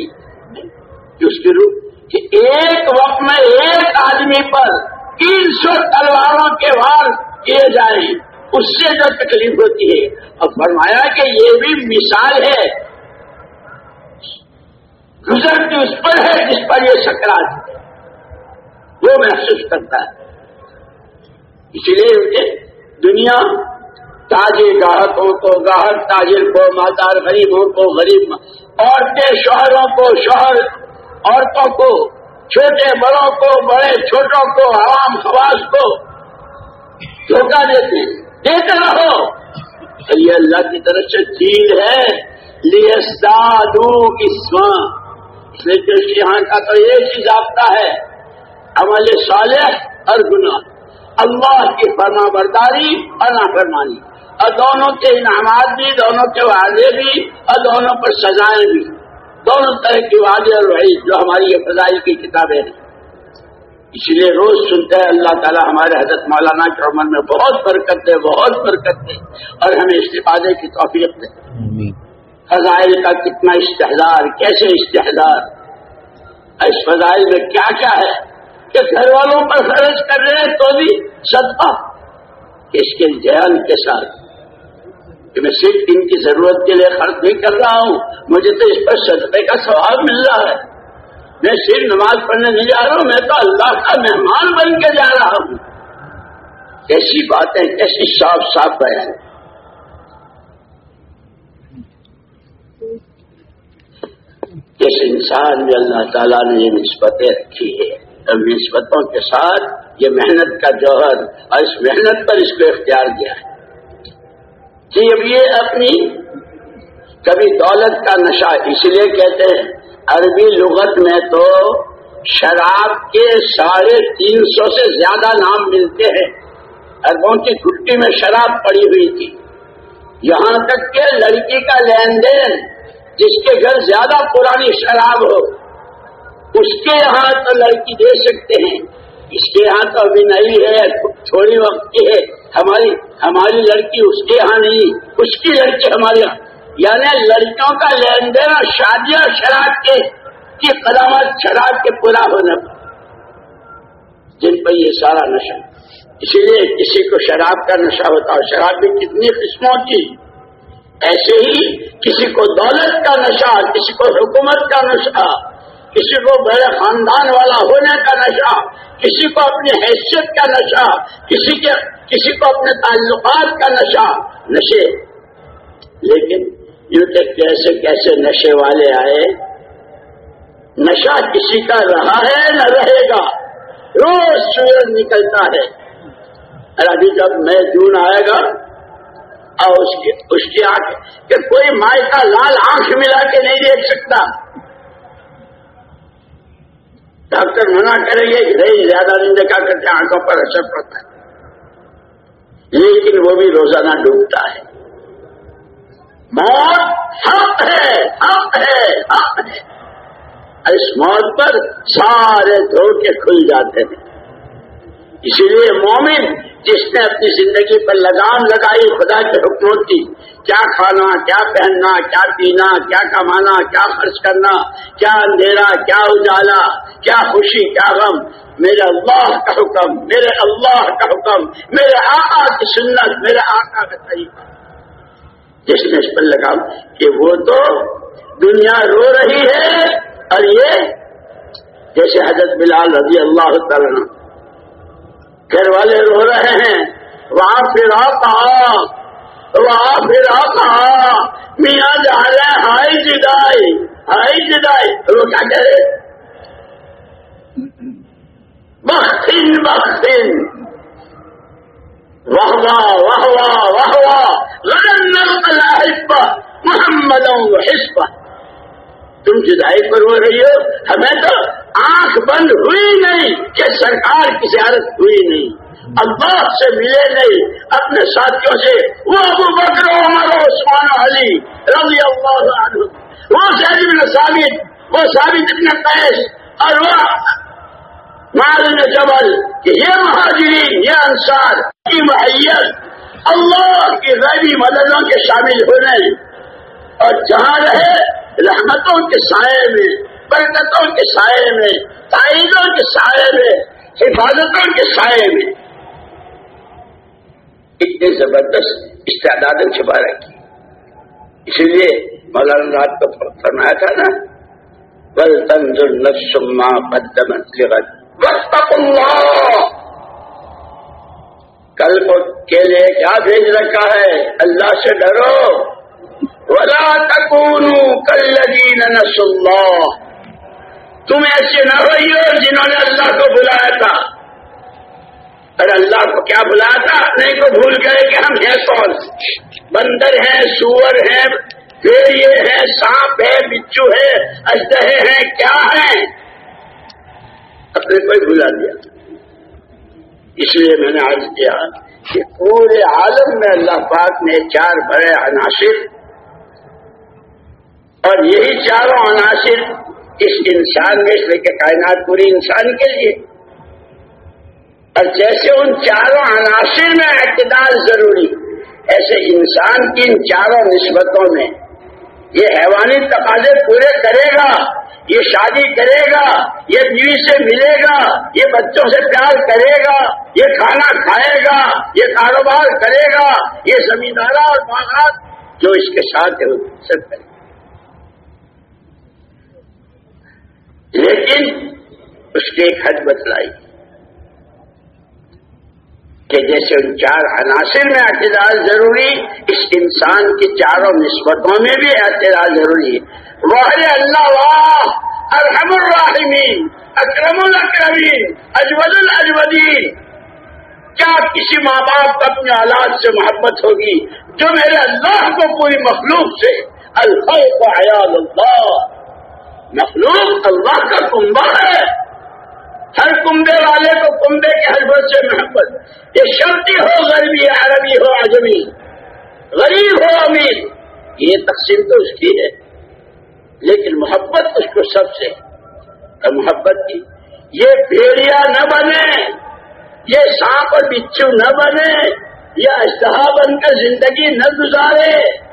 B: اس کی روح، کہ ایک وقت میں ایک آدمی پر تین سو تلواروں کے وار کیے جائیں، اس سے جو تکلیف ہوتی ہے۔ اور فرمایا کہ یہ بھی مثال ہے گزرتی اس پر ہے جس پر یہ سکرات وہ محسوس کرتا ہے۔ اسی لیے دنیا تاجر گاہکوں کو، گاہک تاجر کو، مالدار غریبوں کو، غریب عورتیں شوہروں کو شوہر عورتوں کو، چھوٹے بڑوں کو، بڑے چھوٹوں کو، عوام خواص کو دھوکہ دیتے دیتے رہو۔ یہ اللہ کی طرف سے چیز ہے۔ لیسادو اسما۔ لیکن یہاں کا تو ایک ہی ضابطہ ہے، عمل صالح اور گناہ۔ اللہ کی فرما برداری اور نافرمانی۔ اور دونوں کے انعامات بھی، دونوں کے وعدے بھی، اور دونوں پر سزائیں بھی۔ دونوں طرح کی وعدے اور وحید جو ہماری یہ فضائی کی کتابیں ہیں۔ اس لیے روز سنتے ہیں، اللہ تعالیٰ ہمارے حضرت مولانا کے عمر میں بہت برکت دے، بہت برکت دے، اور ہمیں استفادے کی توفیق دے۔ فضائل کا کتنا اشتہار کیسے اشتہار اس فضائل میں کیا کیا ہے؟ کہ گھر والوں پر خرچ کر رہے ہیں تو بھی صدقہ۔ اس کے جہان کے ساتھ کہ میں صرف ان کی ضرورت کے لیے خرچ نہیں کر رہا ہوں، مجھے تو اس پر صدقے کا سواب مل رہا ہے۔ میں صرف نماز پڑھنے نہیں جا رہا ہوں، میں تو اللہ کا مہمان بن کے جا رہا ہوں۔ کیسی باتیں، کیسی صاف صاف بیان۔ جس انسان میں اللہ تعالیٰ نے یہ نسبتیں رکھی ہے اور نسبتوں کے ساتھ یہ محنت کا جوہر، اور اس محنت پر اس کو اختیار کیا ہے۔ جی اب یہ اپنی کبھی دولت کا نشہ اس لیے کہتے ہیں، عربی لغت میں تو شراب کے ساڑھے تین سو سے زیادہ نام ملتے ہیں۔ اربوں کی گٹی میں شراب پڑی ہوئی تھی۔ یہاں تک کہ لڑکی کا لین دین جس کے گھر زیادہ پرانی شراب ہو، اس کے یہاں تو لڑکی دے سکتے ہیں۔ اس کے یہاں تو ابھی نہیں ہے تھوڑی وقت کی ہے۔ ہماری ہماری لڑکی اس کے یہاں نہیں، اس کی لڑکی ہمارے یہاں یعنی لڑکیوں کا لین دین اور شادیاں شراب کے، کی قدامت شراب کے پورا ہونے جن پر یہ سارا نشہ۔ اسی لیے کسی کو شراب کا نشہ ہوتا ہے شراب بھی کتنی قسموں کی۔ ایسے ہی کسی کو دولت کا نشہ، کسی کو حکومت کا نشہ، کسی کو بڑے خاندان والا ہونے کا نشہ، کسی کو اپنی حیثیت کا نشہ، کسی کے، کسی کو اپنے تعلقات کا نشہ، نشے۔ لیکن یوں کہ کیسے کیسے نشے والے آئے؟ نشہ کسی کا رہا ہے نہ رہے گا۔ روز سورج نکلتا ہے۔ اور ابھی جب میں جون آئے گا اور اس کی اس کی آنکھ کہ کوئی مائع کا لال آنکھ ملا کے نہیں دیکھ سکتا۔ ڈاکٹر منع کریں گے کہ نہیں، زیادہ نہیں دیکھا کرتے آنکھوں پر اثر پڑتا ہے۔ لیکن وہ بھی روزانہ ڈوبتا ہے۔ موت حق ہے حق ہے حق ہے۔ اس موت پر سارے دھوکے کھل جاتے ہیں۔ اسی لیے مومن جس نے اپنی زندگی پر لگام لگائی، خدا کے حکموں کی، کیا کھانا، کیا پہننا، کیا پینا، کیا کمانا، کیا خرچ کرنا، کیا اندھیرا، کیا اجالا، کیا خوشی، کیا غم، میرے اللہ کا حکم، میرے اللہ کا حکم، میرے آقا کی سنت، میرے آقا کا طریقہ۔ جس نے اس پر لگا کہ وہ تو دنیا رو رہی ہے اور یہ جیسے حضرت بلال رضی اللہ تعالیٰ گھر والے رو رہے ہیں۔ وہاں پھر کہا وہاں پھر کہا میاں جا رہے ہائی جدائی ہائی جدائی۔ وہ کیا کرے؟ بخین بخین واہ واہ واہ واہ واہ واہ۔ لگن محمد حسب تم جدائی پر ہو رہی ہو، ہمیں تو آنکھ بند ہوئی نہیں کہ سرکار کی زیارت ہوئی نہیں۔ اللہ سے ملے نہیں، اپنے ساتھیوں سے۔ وہ ابو بکر عمر عثمان علی رضی اللہ عنہ۔ وہ سید بن ثابت، وہ ثابت ابن قیس اور وہ معلوم جبل کہ یہ مہاجرین، یہ انصار، کی محیت اللہ کی غیبی مددوں کے شامل ہونے۔ اور جہاں رہے رحمتوں کے سائے میں، برکتوں کے سائے میں، تائیدوں کے سائے میں، حفاظتوں کے سائے میں۔ اتنے زبردست استعداد چھپا رکھی۔ اسی لیے مولانا رات کو فرمایا تھا نا، بل تنظر نفس ما قدمت لغد وقت اللہ۔ کل کو کے لیے کیا بھیج رکھا ہے؟ اللہ سے ڈرو۔ ولا تکونوا كالذين نسوا الله تم ایسے نہ ہوئیو جنہوں نے اللہ کو بلایا تھا. اور اللہ کو کیا بلایا تھا؟ اپنے کو بھول گئے کہ ہم ہیں کون؟ بندر ہیں، سور ہیں پھر ہے سانپ ہے بچو ہے اجدہے ہیں، کیا ہیں؟ اپنے کو بلا دیا اس لیے میں نے آج کیا کہ پورے عالم میں اللہ پاک نے چار بڑے عناصر اور یہی چاروں عناصر اس انسان میں اس لیے کہ کائنات پوری انسان کے لیے۔ اور جیسے ان چاروں عناصر میں اعتدال ضروری، ایسے انسان کی ان چاروں نسبتوں میں یہ حیوانی تقاضے پورے کرے گا، یہ شادی کرے گا، یہ بیوی سے ملے گا، یہ بچوں سے پیار کرے گا، یہ کھانا کھائے گا، یہ کاروبار کرے گا، یہ زمیندارہ اور باغات جو اس کے ساتھ ہے وہ سب کرے گا لیکن اس کی ایک حد بتلائی کہ جیسے ان چار عناصر میں اعتدال ضروری، اس انسان کی چاروں نسبتوں میں بھی اعتدال ضروری ہے۔ وہ اللہ واہ ارحم الراحمین، اکرم الاکرمین، اجود الاجودین۔ کیا کسی ماں باپ کا اپنے آلات سے محبت ہوگی جو میرے اللہ کو پوری مخلوق سے؟ الخوف عیال اللہ۔ مخلوق اللہ کا کنبا ہے۔ ہر کنبے والے کو کنبے کے ہر سے محبت۔ یہ شرطی ہو غربی عربی ہو عجمی۔ غریب ہو امیر۔ یہ تقسیم تو اس کی ہے۔ لیکن محبت اس کو سب سے محبت کی۔ یہ بھیڑیا نہ بنے۔ یہ سانپ اور بچو نہ بنے۔ یہ اشتہا بن کر زندگی نہ گزارے۔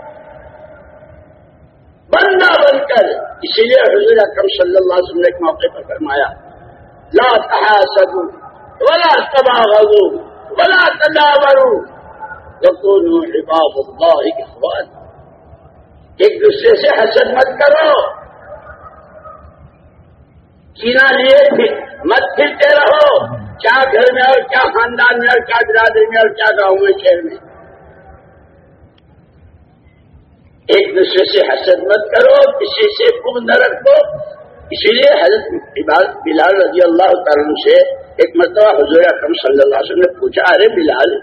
B: بندہ بن کر اسی لیے حضور اکرم صلی اللہ علیہ وسلم نے ایک موقع پر فرمایا، لا تحاسدوا ولا تباغضوا ولا تدابروا وكونوا عباد الله اخوان۔ ایک دوسرے سے حسد مت کرو۔ چینا لیے مت پھرتے رہو۔ کیا گھر میں اور کیا خاندان میں اور کیا برادری میں اور کیا گاؤں میں، شہر میں۔ ایک دوسرے سے حسد مت کرو، کسی سے کم نہ رکھو۔ اسی لیے حضرت بلال رضی اللہ تعالیٰ سے ایک مرتبہ حضور اکرم صلی اللہ علیہ وسلم نے پوچھا، ارے بلال،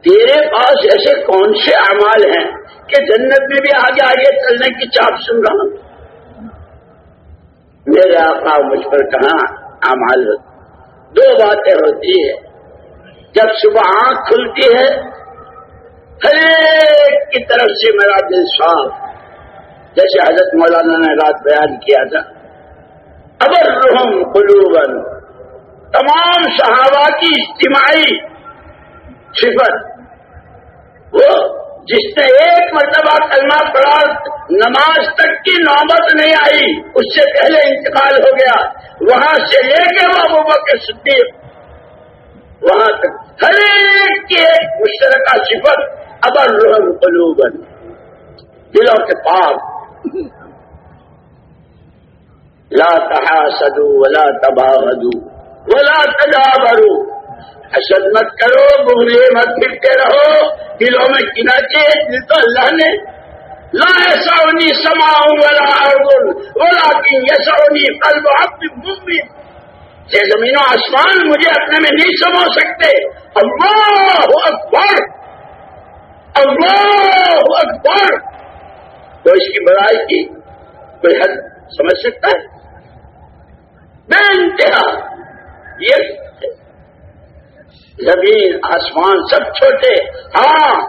B: تیرے پاس ایسے کون سے اعمال ہیں کہ جنت میں بھی آگے آگے چلنے کی چاپ سن رہا ہوں؟ میرے آقا، مجھ پر کہاں اعمال دو باتیں ہوتی ہے جب صبح آنکھ کھلتی ہے ہر ایک کی طرف سے میرا دل صاف جیسے حضرت مولانا نے رات بیان کیا تھا۔ ابر رحم قلوبن تمام صحابہ کی اجتماعی صفت۔ وہ جس نے ایک مرتبہ کلمہ پڑھا، نماز تک کی نوبت نہیں آئی، اس سے پہلے انتقال ہو گیا۔ وہاں سے لے کے وہ کے صدیق۔ وہاں تک ہر ایک کی ایک مشترکہ صفت۔ ابر رحم قلوبن دلوں کے پاس لا تحاسدو ولا تباغدو ولا تجابرو حسد مت کرو بغلے مت پھرتے رہو. دلوں میں کنا چاہیے تو اللہ نے. لا ایسا سماؤں ولا ارگل ولا کی یسونی قلب عبد مؤمن یہ زمین و آسمان مجھے اپنے میں نہیں سما سکتے. اللہ اکبر. اللہ اکبر۔ تو اس کی بڑائی کی کوئی حد سمجھ سکتا ہے؟ بے انتہا۔ یہ زمین، آسمان سب چھوٹے۔ ہاں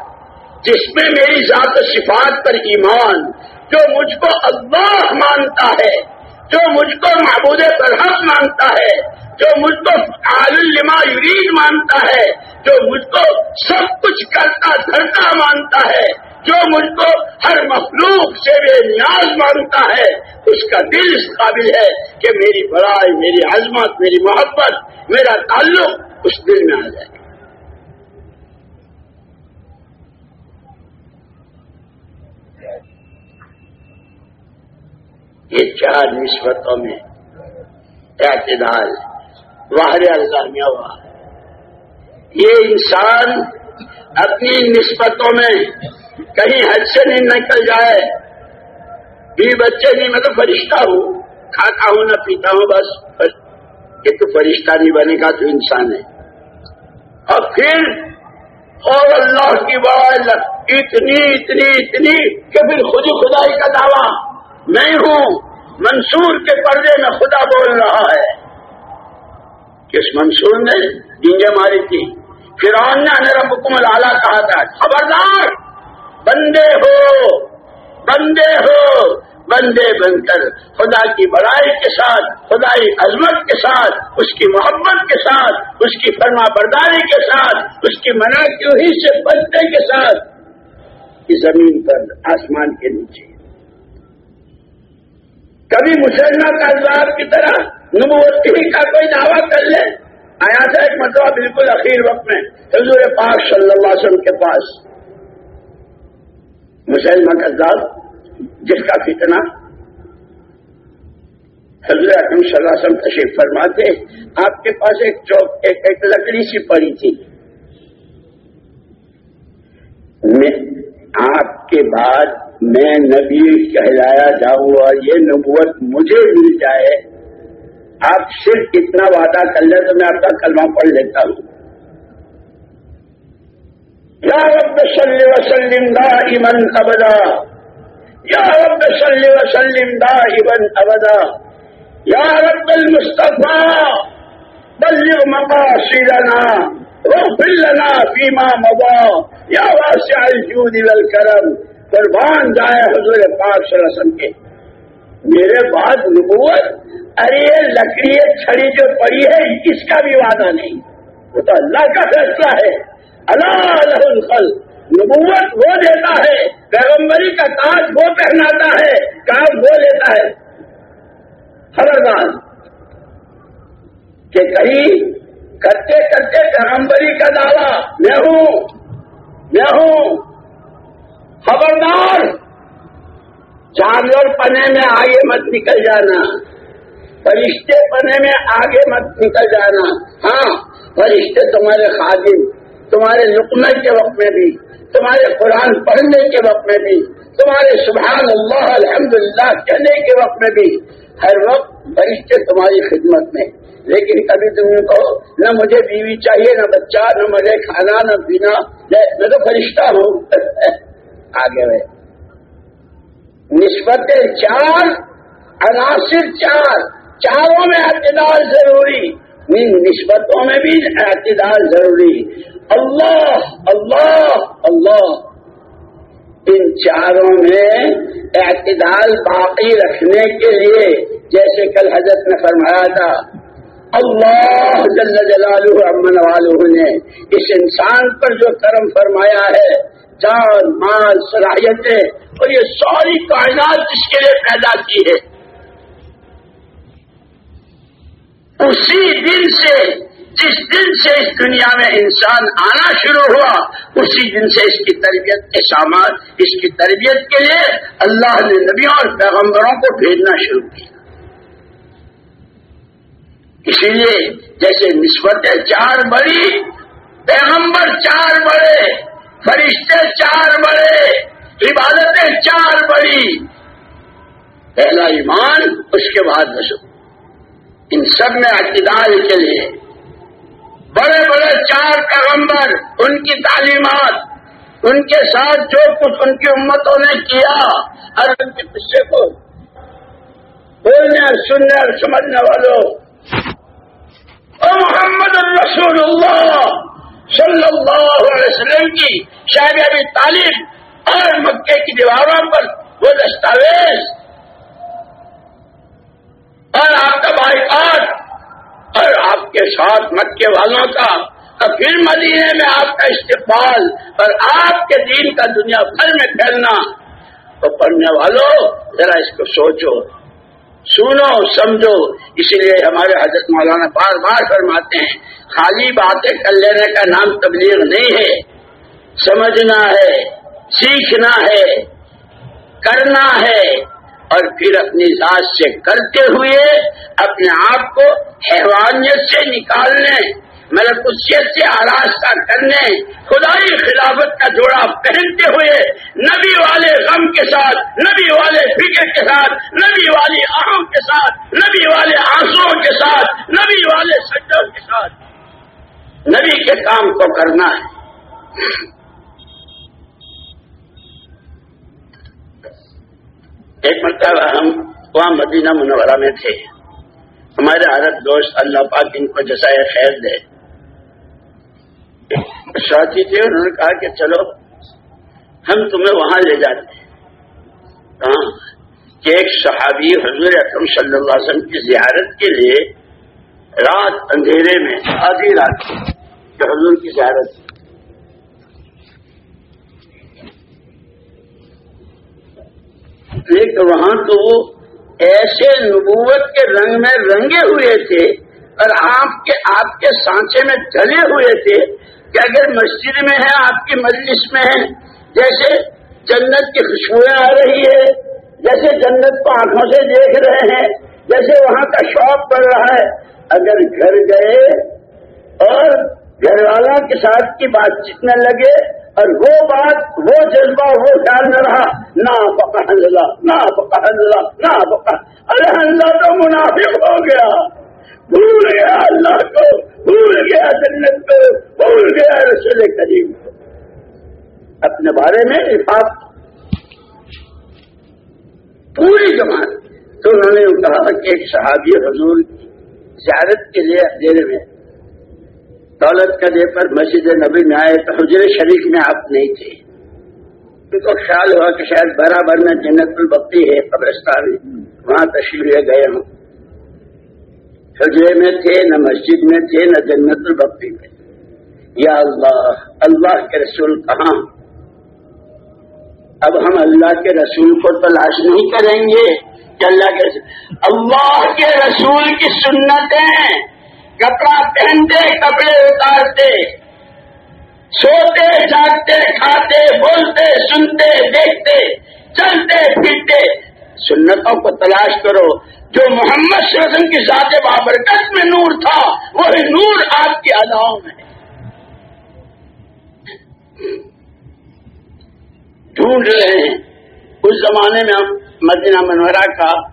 B: جس میں میری ذات صفات پر ایمان، جو مجھ کو اللہ مانتا ہے۔ جو مجھ کو معبود برحق مانتا ہے، جو مجھ کو عالما یرید مانتا ہے، جو مجھ کو سب کچھ کرتا دھرتا مانتا ہے، جو مجھ کو ہر مخلوق سے بے نیاز مانتا ہے، اس کا دل اس قابل ہے کہ میری بڑائی، میری عظمت، میری محبت، میرا تعلق اس دل میں آ جائے۔ یہ چار نسبتوں میں اعتدال، واہر اللہ میں ہوا یہ انسان اپنی نسبتوں میں کہیں حد سے نہیں نکل جائے۔ بھی بچے نہیں میں تو فرشتہ ہوں، کھاتا ہوں نہ پیتا ہوں بس۔ یہ تو فرشتہ نہیں بنے گا تو انسان ہے۔ اور پھر، اور اللہ کی بات اتنی اتنی اتنی کہ پھر خود خدائی کا دعویٰ۔ میں ہوں، منصور کے پردے میں خدا بول رہا ہے۔ کس منصور نے؟ ڈینگے ماری تھی۔ پھر نے رب حکم لالا کہا تھا، خبردار! بندے ہو بندے ہو، بندے بن کر خدا کی بڑائی کے ساتھ، خدائی عظمت کے ساتھ، اس کی محبت کے ساتھ، اس کی فرما برداری کے ساتھ، اس کی منع کی سے بچنے کے ساتھ۔ زمین پر آسمان کے نیچے۔ کبھی مسلمان کاغذات کی طرح نبوتی کا کوئی دعویٰ کر لے؟ آیا تھا ایک مرتبہ بالکل اخیر وقت میں حضور پاک صلی اللہ علیہ وسلم کے پاس مسلمان کاغذات جس کا فتنہ حضرت اکرم صلی اللہ علیہ وسلم تشریف فرماتے آپ کے پاس ایک چوک ایک, ایک لکڑی سی پڑی تھی۔ آپ کے بعد میں نبی کہلایا جاؤں اور یہ نبوت مجھے مل جائے، آپ صرف اتنا وعدہ کر لیں تو میں آپ کا کلمہ پڑھ لیتا ہوں۔ یا رب صلی وسلم دا ایمن ابدا، یا رب صلی وسلم دا ایمن ابدا، یا رب المصطفیٰ، بلغ مقاصدنا، واغفر لنا فيما مضى یا واسع الجود والکرم۔ قربان جائے حضور پاک صلی اللہ علیہ وسلم کے۔ میرے بعد نبوت، ارے لکڑی چھڑی جو پڑی ہے، اس کا بھی وعدہ نہیں۔ وہ تو اللہ کا فیصلہ ہے۔ اللہ الخل نبوت وہ دیتا ہے، پیغمبری کا تاج وہ پہناتا ہے، کام وہ لیتا ہے۔ خبردار کہ کہیں کرتے کرتے پیغمبری کا دعویٰ، میں ہوں میں ہوں۔ خبردار! جانور پنے میں آگے مت نکل جانا۔ فرشتے پنے میں آگے مت نکل جانا۔ ہاں فرشتے تمہارے خادم، تمہارے لکمے کے وقت میں بھی، تمہارے قرآن پڑھنے کے وقت میں بھی، تمہارے سبحان اللہ، الحمدللہ کہنے کے وقت میں بھی۔ ہر وقت فرشتے تمہاری خدمت میں۔ لیکن کبھی تم کہو نہ مجھے بیوی چاہیے، نہ بچہ، نہ مجھے کھانا، نہ پینا میں تو فرشتہ ہوں۔ [laughs] آگے ہوئے نسبت چار، عناصر چار، چاروں میں اعتدال ضروری۔ نسبتوں میں بھی اعتدال ضروری۔ اللہ اللہ اللہ۔ ان چاروں میں اعتدال باقی رکھنے کے لیے، جیسے کل حضرت نے فرمایا تھا، اللہ جل جلالہ امن والوں نے اس انسان پر جو کرم فرمایا ہے جان، مال، صلاحیتیں اور یہ ساری کائنات جس کے لیے پیدا کی ہے۔ اسی دن سے، جس دن سے اس دنیا میں انسان آنا شروع ہوا، اسی دن سے اس کی تربیت کے سامان، اس کی تربیت کے لیے اللہ نے نبیوں اور پیغمبروں کو بھیجنا شروع کیا۔ اسی لیے جیسے نسبتیں چار بڑی، پیغمبر چار بڑے۔ فرشتے چار بڑے، عبادتیں چار بڑی۔ پہلا ایمان، اس کے بعد بسو ان سب میں اعتدال کے لیے۔ بڑے بڑے چار پیغمبر، ان کی تعلیمات، ان کے ساتھ جو کچھ ان کی امتوں نے کیا اور ان کے قصے کو بولنے اور سننے اور سمجھنے والوں۔ محمد الرسول اللہ! صلی اللہ علیہ وسلم کی شاید تعلیم اور مکے کی دیواروں پر وہ دستاویز اور آپ کا بھائی اور آپ کے ساتھ مکے والوں کا اور پھر مدینے میں آپ کا استقبال اور آپ کے دین کا دنیا بھر میں پھیلنا تو پڑھنے والوں ذرا اس کو سوچو سنو، سمجھو۔ اسی لیے ہمارے حضرت مولانا بار بار فرماتے ہیں، خالی باتیں کر لینے کا نام تبلیغ نہیں ہے۔ سمجھنا ہے، سیکھنا ہے، کرنا ہے۔ اور پھر اپنی ذات سے کرتے ہوئے اپنے آپ کو حیوانیت سے نکالنے۔ ملکوسیت سے آراستہ کرنے، خدائی خلافت کا جوڑا پہنتے ہوئے نبی والے غم کے ساتھ، نبی والے فکر کے ساتھ، نبی والی آہوں کے ساتھ، نبی والے آنسو کے ساتھ، نبی والے سجوں کے ساتھ۔ نبی کے کام کو کرنا ہے۔ ایک مرتبہ ہم وہاں مدینہ منورہ میں تھے۔ ہمارے عرب دوست اللہ پاک ان کو جیسا خیر دے۔ ساتھی تھے انہوں نے کہا کہ چلو، ہم تمہیں وہاں لے جاتے کہاں؟ کہ ایک صحابی حضور اکرم صلی اللہ علیہ وسلم کی زیارت کے لیے رات اندھیرے میں، آدھی رات کہ حضور کی زیارت۔ لیکن وہاں تو وہ ایسے نبوت کے رنگ میں رنگے ہوئے تھے اور آپ کے آپ کے سانچے میں ڈلے ہوئے تھے کہ اگر مسجد میں ہے، آپ کی مجلس میں ہے، جیسے جنت کی خوشبوئیں آ رہی ہے، جیسے جنت کو آنکھوں سے دیکھ رہے ہیں، جیسے وہاں کا شوق پڑ رہا ہے۔ اگر گھر گئے اور گھر والوں کے ساتھ کی بات چیت میں لگے اور وہ بات، وہ جذبہ، وہ خیال نہ رہا نہ پکا اللہ نہ پکا اللہ نہ پکا اللہ تو منافق ہو گیا۔ بھول گیا اللہ کو، بھول گیا جنت کو، بھول گیا رسول کریم کو۔ اپنے بارے میں افاق۔ پوری جماعت تو انہوں نے کہا کہ ایک صحابی حضور کی زیارت کے لیے اندھیرے میں، دولت کا دے پر مسجد نبی میں آئے تو حجر شریف میں آپ نہیں تھے۔ ان کو خیال ہوا کہ شاید برابر میں جنت البقی ہے، قبرستان، وہاں تشریف گئے ہوں۔ حجرے میں تھے، نہ مسجد میں تھے، نہ جنت البقی میں یا اللہ اللہ کے رسول کہاں؟ اب ہم اللہ کے رسول کو تلاش نہیں کریں گے کہ اللہ کے رسول اللہ کے رسول کی سنتیں، کپڑا پہنتے، کپڑے اتارتے، سوتے، جاگتے، کھاتے، بولتے، سنتے، دیکھتے، چلتے، پھرتے۔ سنتوں کو تلاش کرو۔ جو محمد وسلم کی ذات بابرکت میں نور تھا، وہی نور آپ کی اداؤں میں ڈھونڈ رہے ہیں۔ اس زمانے میں ہم مدینہ منورہ کا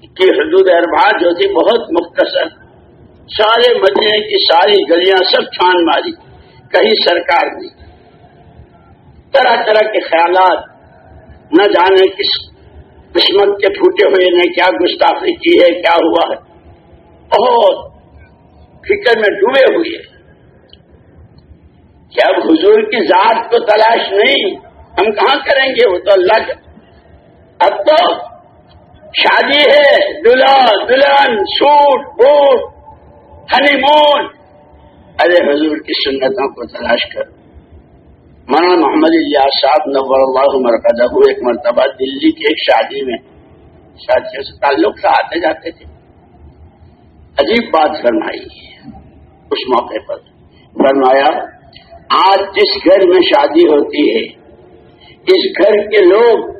B: کی حدود اربا جو تھی، بہت مختصر۔ سارے مدینے کی ساری گلیاں سب چھان ماری۔ کہیں سرکار دی طرح طرح کے خیالات۔ نہ جانے کس قسمت کے پھوٹے ہوئے نے، کیا گستاخی کی ہے، کیا ہوا ہے۔ بہت فکر میں ڈوبے ہوئے۔ کیا اب حضور کی ذات کو تلاش نہیں؟ ہم کہاں کریں گے؟ وہ تو اللہ کا اب تو شادی ہے دلہا دلہن، سوٹ، بوٹ، ہنی مون۔ ارے حضور کی سنتوں کو تلاش کر مولانا محمد الیاس صاحب نور اللہ مرکزہ ایک مرتبہ دلی کی ایک شادی میں شادیوں سے تعلق سے آتے جاتے تھے۔ عجیب بات فرمائی۔ اس موقع پر فرمایا، آج جس گھر میں شادی ہوتی ہے، اس گھر کے لوگ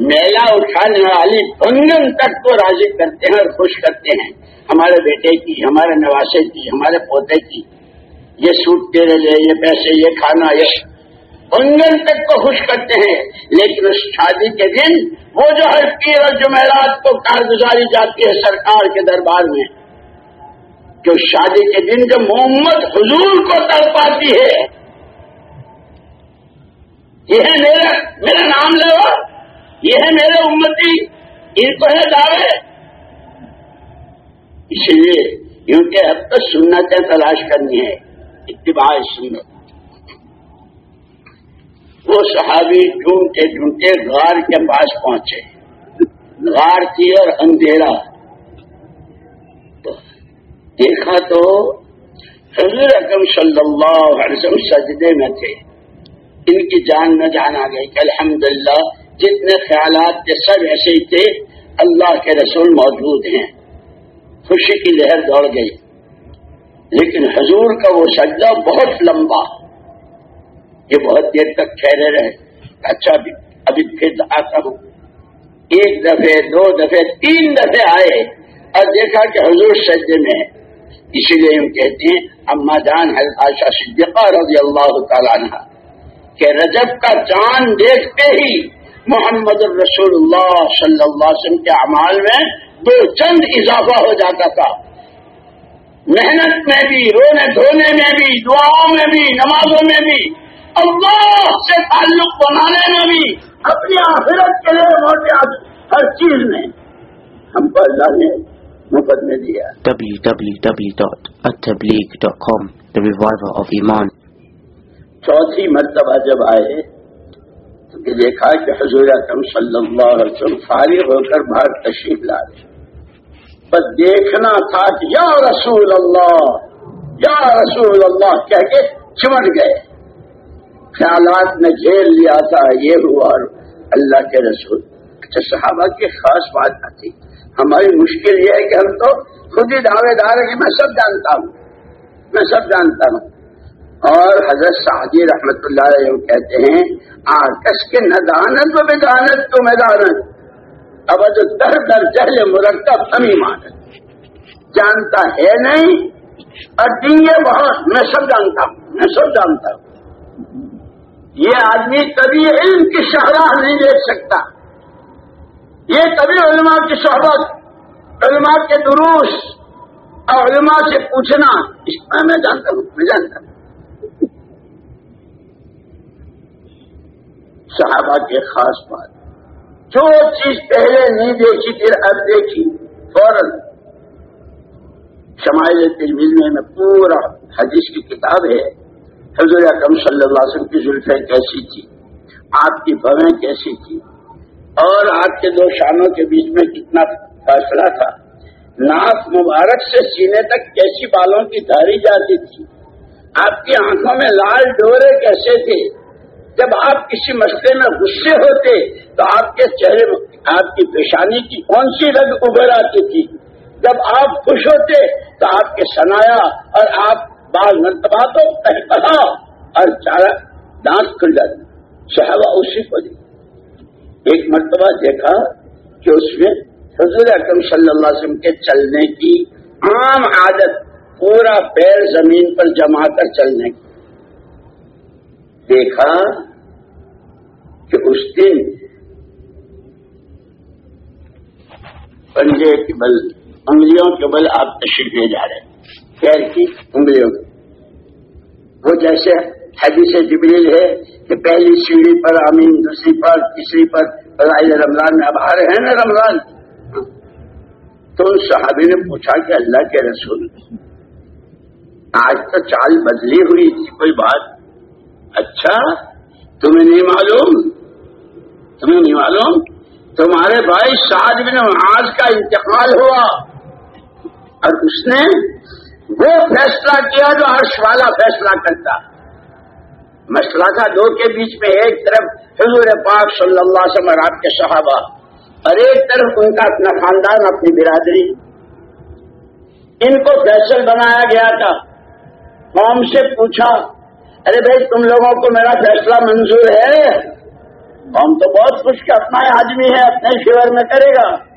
B: میلا اٹھانے والی بنگن تک کو راضی کرتے ہیں اور خوش کرتے ہیں۔ ہمارے بیٹے کی، ہمارے نواسے کی، ہمارے پوتے کی یہ سوٹ تیرے لے یہ پیسے، یہ کھانا، یہ انگن تک کو خوش کرتے ہیں۔ لیکن اس شادی کے دن وہ جو ہر پیر اور جمعرات کو کارگزاری جاتی ہے سرکار کے دربار میں جو شادی کے دن جو محمد حضور کو تڑ پاتی ہے، یہ ہے میرا میرا نام لو۔ یہ ہے میرے امتی، یہ تو ہے دعوے۔ اسی لیے کیونکہ اب تو سنتیں تلاش کرنی ہے۔ اتباع سنت۔ وہ صحابی ڈھونڈتے ڈھونڈتے غار کے پاس پہنچے۔ غار تھی اور اندھیرا۔ دیکھا تو حضور اکم صلی اللہ علیہ وسلم سجدے میں تھے۔ ان کی جان نہ جان آ گئی۔ کہ الحمدللہ، جتنے خیالات کے سب ایسے ہی تھے، اللہ کے رسول موجود ہیں۔ خوشی کی لہر دوڑ گئی۔ لیکن حضور کا وہ سجدہ بہت لمبا یہ بہت دیر تک ٹھہرے رہے۔ اچھا ابھی پھر آتا ہوں۔ ایک دفعے دو دفعے تین دفعے آئے۔ اور دیکھا کہ حضور سجدے میں ہے۔ اسی لیے ہم کہتے ہیں، اما جان عائشہ صدیقہ رضی اللہ تعالیٰ عنہ، کہ رجب کا چاند دیکھتے ہی محمد الرسول اللہ صلی اللہ علیہ وسلم کے اعمال میں دو چند اضافہ ہو جاتا تھا۔ محنت میں بھی رونے دھونے میں بھی دعاؤں میں بھی نمازوں میں بھی۔ اللہ سے تعلق بنانے میں بھی۔ اپنی آخرت کے لیے موٹے ہر چیز میں ہم کو اللہ نے میں دیا۔
A: www.attableek.com The Reviver of Iman.
B: چوتھی مرتبہ جب آئے تو دیکھا کہ حضور اکرم صلی اللہ علیہ وسلم فارغ ہو کر باہر تشریف لا رہے۔ بس دیکھنا تھا کہ یا رسول اللہ، یا رسول اللہ کہہ کے چمٹ گئے۔ خیالات نے گھیر لیا تھا، یہ ہوا اور اللہ کے رسول۔ اچھا صحابہ کی خاص بات نہ تھی۔ ہماری مشکل یہ ہے کہ ہم تو خود ہی دعوے دار ہیں میں سب جانتا ہوں۔ میں سب جانتا ہوں۔ اور حضرت شاہجی رحمت اللہ علیہ کہتے ہیں آکش کے نہ دانت و بدانت تو میں دانت۔ اب جو در در جہل مرکب ہم مانت جانتا ہے نہیں، اور ڈینگے بہت میں سب جانتا ہوں میں سب جانتا ہوں یہ آدمی کبھی علم کی شہراہ نہیں دیکھ سکتا۔ یہ کبھی علماء کی صحبت علماء کے دروس اور علماء سے پوچھنا، اس میں میں جانتا ہوں، میں جانتا ہوں۔ صحابہ کے خاص بات۔ جو چیز پہلے نہیں دیکھی، پھر اب دیکھی۔ فوراً۔ شمائل تجویز میں پورا حدیث کی کتاب ہے۔ حضور اکم صلی اللہ علیہ وسلم کی زلفیں کیسی تھی؟ آپ کی بویں کیسی تھی؟ اور آپ کے دو شانوں کے بیچ میں کتنا فاصلہ تھا؟ ناک مبارک سے سینے تک کیسی بالوں کی دھاری جاتی تھی؟ آپ کی آنکھوں میں لال ڈورے کیسے تھے؟ جب آپ کسی مسئلے میں غصے ہوتے تو آپ کے چہرے آپ کی پیشانی کی کون سی رگ ابھر آتی تھی۔ جب آپ خوش ہوتے تو آپ کے سنایا اور آپ بال مرتبہ تو کہیں کہا اور چارا دانت کھل جاتے۔ صحابہ اسی کو دی ایک مرتبہ دیکھا کہ اس میں حضور اکرم صلی اللہ علیہ وسلم کے چلنے کی عام عادت پورا پیر زمین پر جما کر چلنے کی۔ دیکھا کہ اس دن پنجے کے بل انگلیوں کے بل آپ تشریف لے جا رہے پیر کی؟ انگلیوں کے۔ وہ جیسے حدیث جبریل ہے کہ پہلی سیڑھی پر امین دوسری پر، تیسری پر بلائے رمضان میں اب آ رہے ہیں نا رمضان۔ تو ان صحابی نے پوچھا کہ اللہ کے رسول، آج تو چال بدلی ہوئی تھی، کوئی بات اچھا تمہیں نہیں معلوم؟ تمہیں نہیں معلوم؟ تمہارے بھائی شاد بن معاذ کا انتقال ہوا۔ اور اس نے وہ فیصلہ کیا جو عرش والا فیصلہ کرتا۔ مسئلہ تھا دو کے بیچ میں ایک طرف حضور پاک صلی اللہ علیہ وسلم آپ کے صحابہ، اور ایک طرف ان کا اپنا خاندان اپنی برادری۔ ان کو فیصل بنایا گیا تھا۔ قوم سے پوچھا ارے بھائی، تم لوگوں کو میرا فیصلہ منظور ہے۔ قوم تو بہت خوش کہ اپنا آدمی ہے، اپنے شیور میں کرے گا۔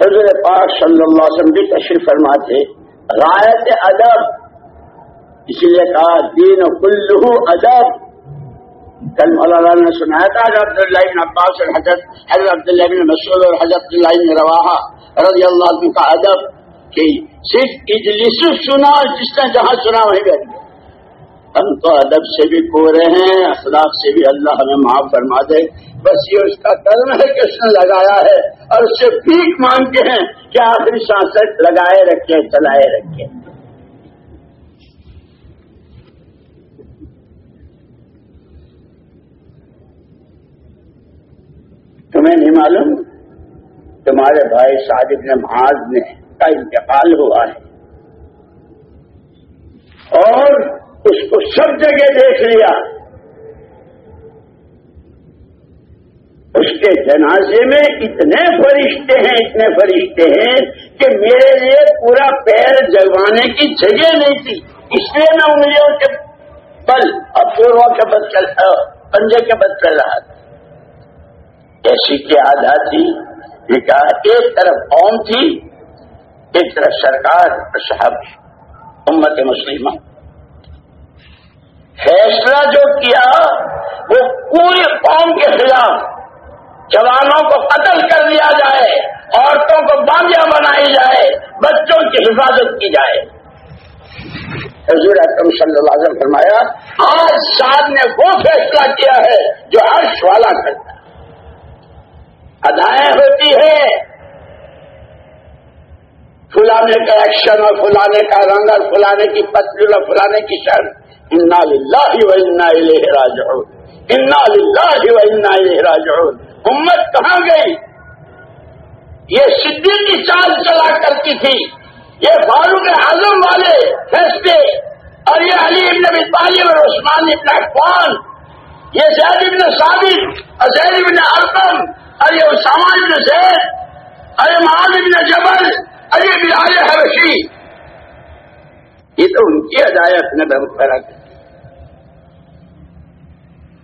B: حضور پاک صلی اللہ علیہ وسلم بھی تشریف فرما تھے رایت ادب۔ اسی لیے کہا، دین کلو ادب۔ کل مولانا نے سنایا تھا، حضرت اللہ بن عباس اور حضرت حضرت عبداللہ بن مسعود اور حضرت اللہ بن روا رضی اللہ عنہ کا ادب کہ صرف اجلس سنا جس نے جہاں سنا وہیں بیٹھ گیا ہم تو ادب سے بھی کو رہے ہیں، اخلاق سے بھی اللہ ہمیں معاف فرما دے۔ بس یہ اس کا کرم ہے کہ اس نے لگایا ہے اور اس سے بھیک مانگتے ہیں کہ آخری سانس لگائے رکھے چلائے رکھے تمہیں نہیں معلوم؟ تمہارے بھائی صادق نے محاذ نے کا انتقال ہوا ہے۔ اور اس کو سب جگہ دیکھ لیا۔ اس کے جنازے میں اتنے فرشتے ہیں، اتنے فرشتے ہیں کہ میرے لیے پورا پیر جگوانے کی جگہ نہیں تھی۔ اس لیے میں انگلیوں کے بل اور پوروں کے بد چل، پنجے کے بد چل رہا تھا۔ ایسی کی آدھا تھی؟ کہا ایک طرف قوم تھی، ایک طرف سرکار صاحب امت مسلمہ۔ فیصلہ جو کیا، وہ پوری قوم کے خلاف جوانوں کو قتل کر دیا جائے، عورتوں کو بانجیا بنائی جائے، بچوں کی حفاظت کی جائے۔ حضور اکرم صلی اللہ علیہ وسلم فرمایا، آج سات نے وہ فیصلہ کیا ہے جو عرش والا کرتا ادائیں ہوتی ہے فلانے کا ایکشن اور فلانے کا رنگ اور فلانے کی پتل اور فلانے کی شرط انا لاہ و انا راجعون۔ انا لاہ و انا راجعون۔ امت کہاں گئی؟ یہ سدھی کی چال چلا کرتی تھی۔ یہ فاروق اعظم والے فیصلے اور یہ علی ابن ابی طالب اور عثمان ابن عفان۔ یہ زید ابن ثابت اور زید ابن ارقم ارے اسامہ ابن زید ارے معاذ ابن جبل۔ ارے بلال حبشی۔ یہ تو ان کی ہدایت نے بہت فرق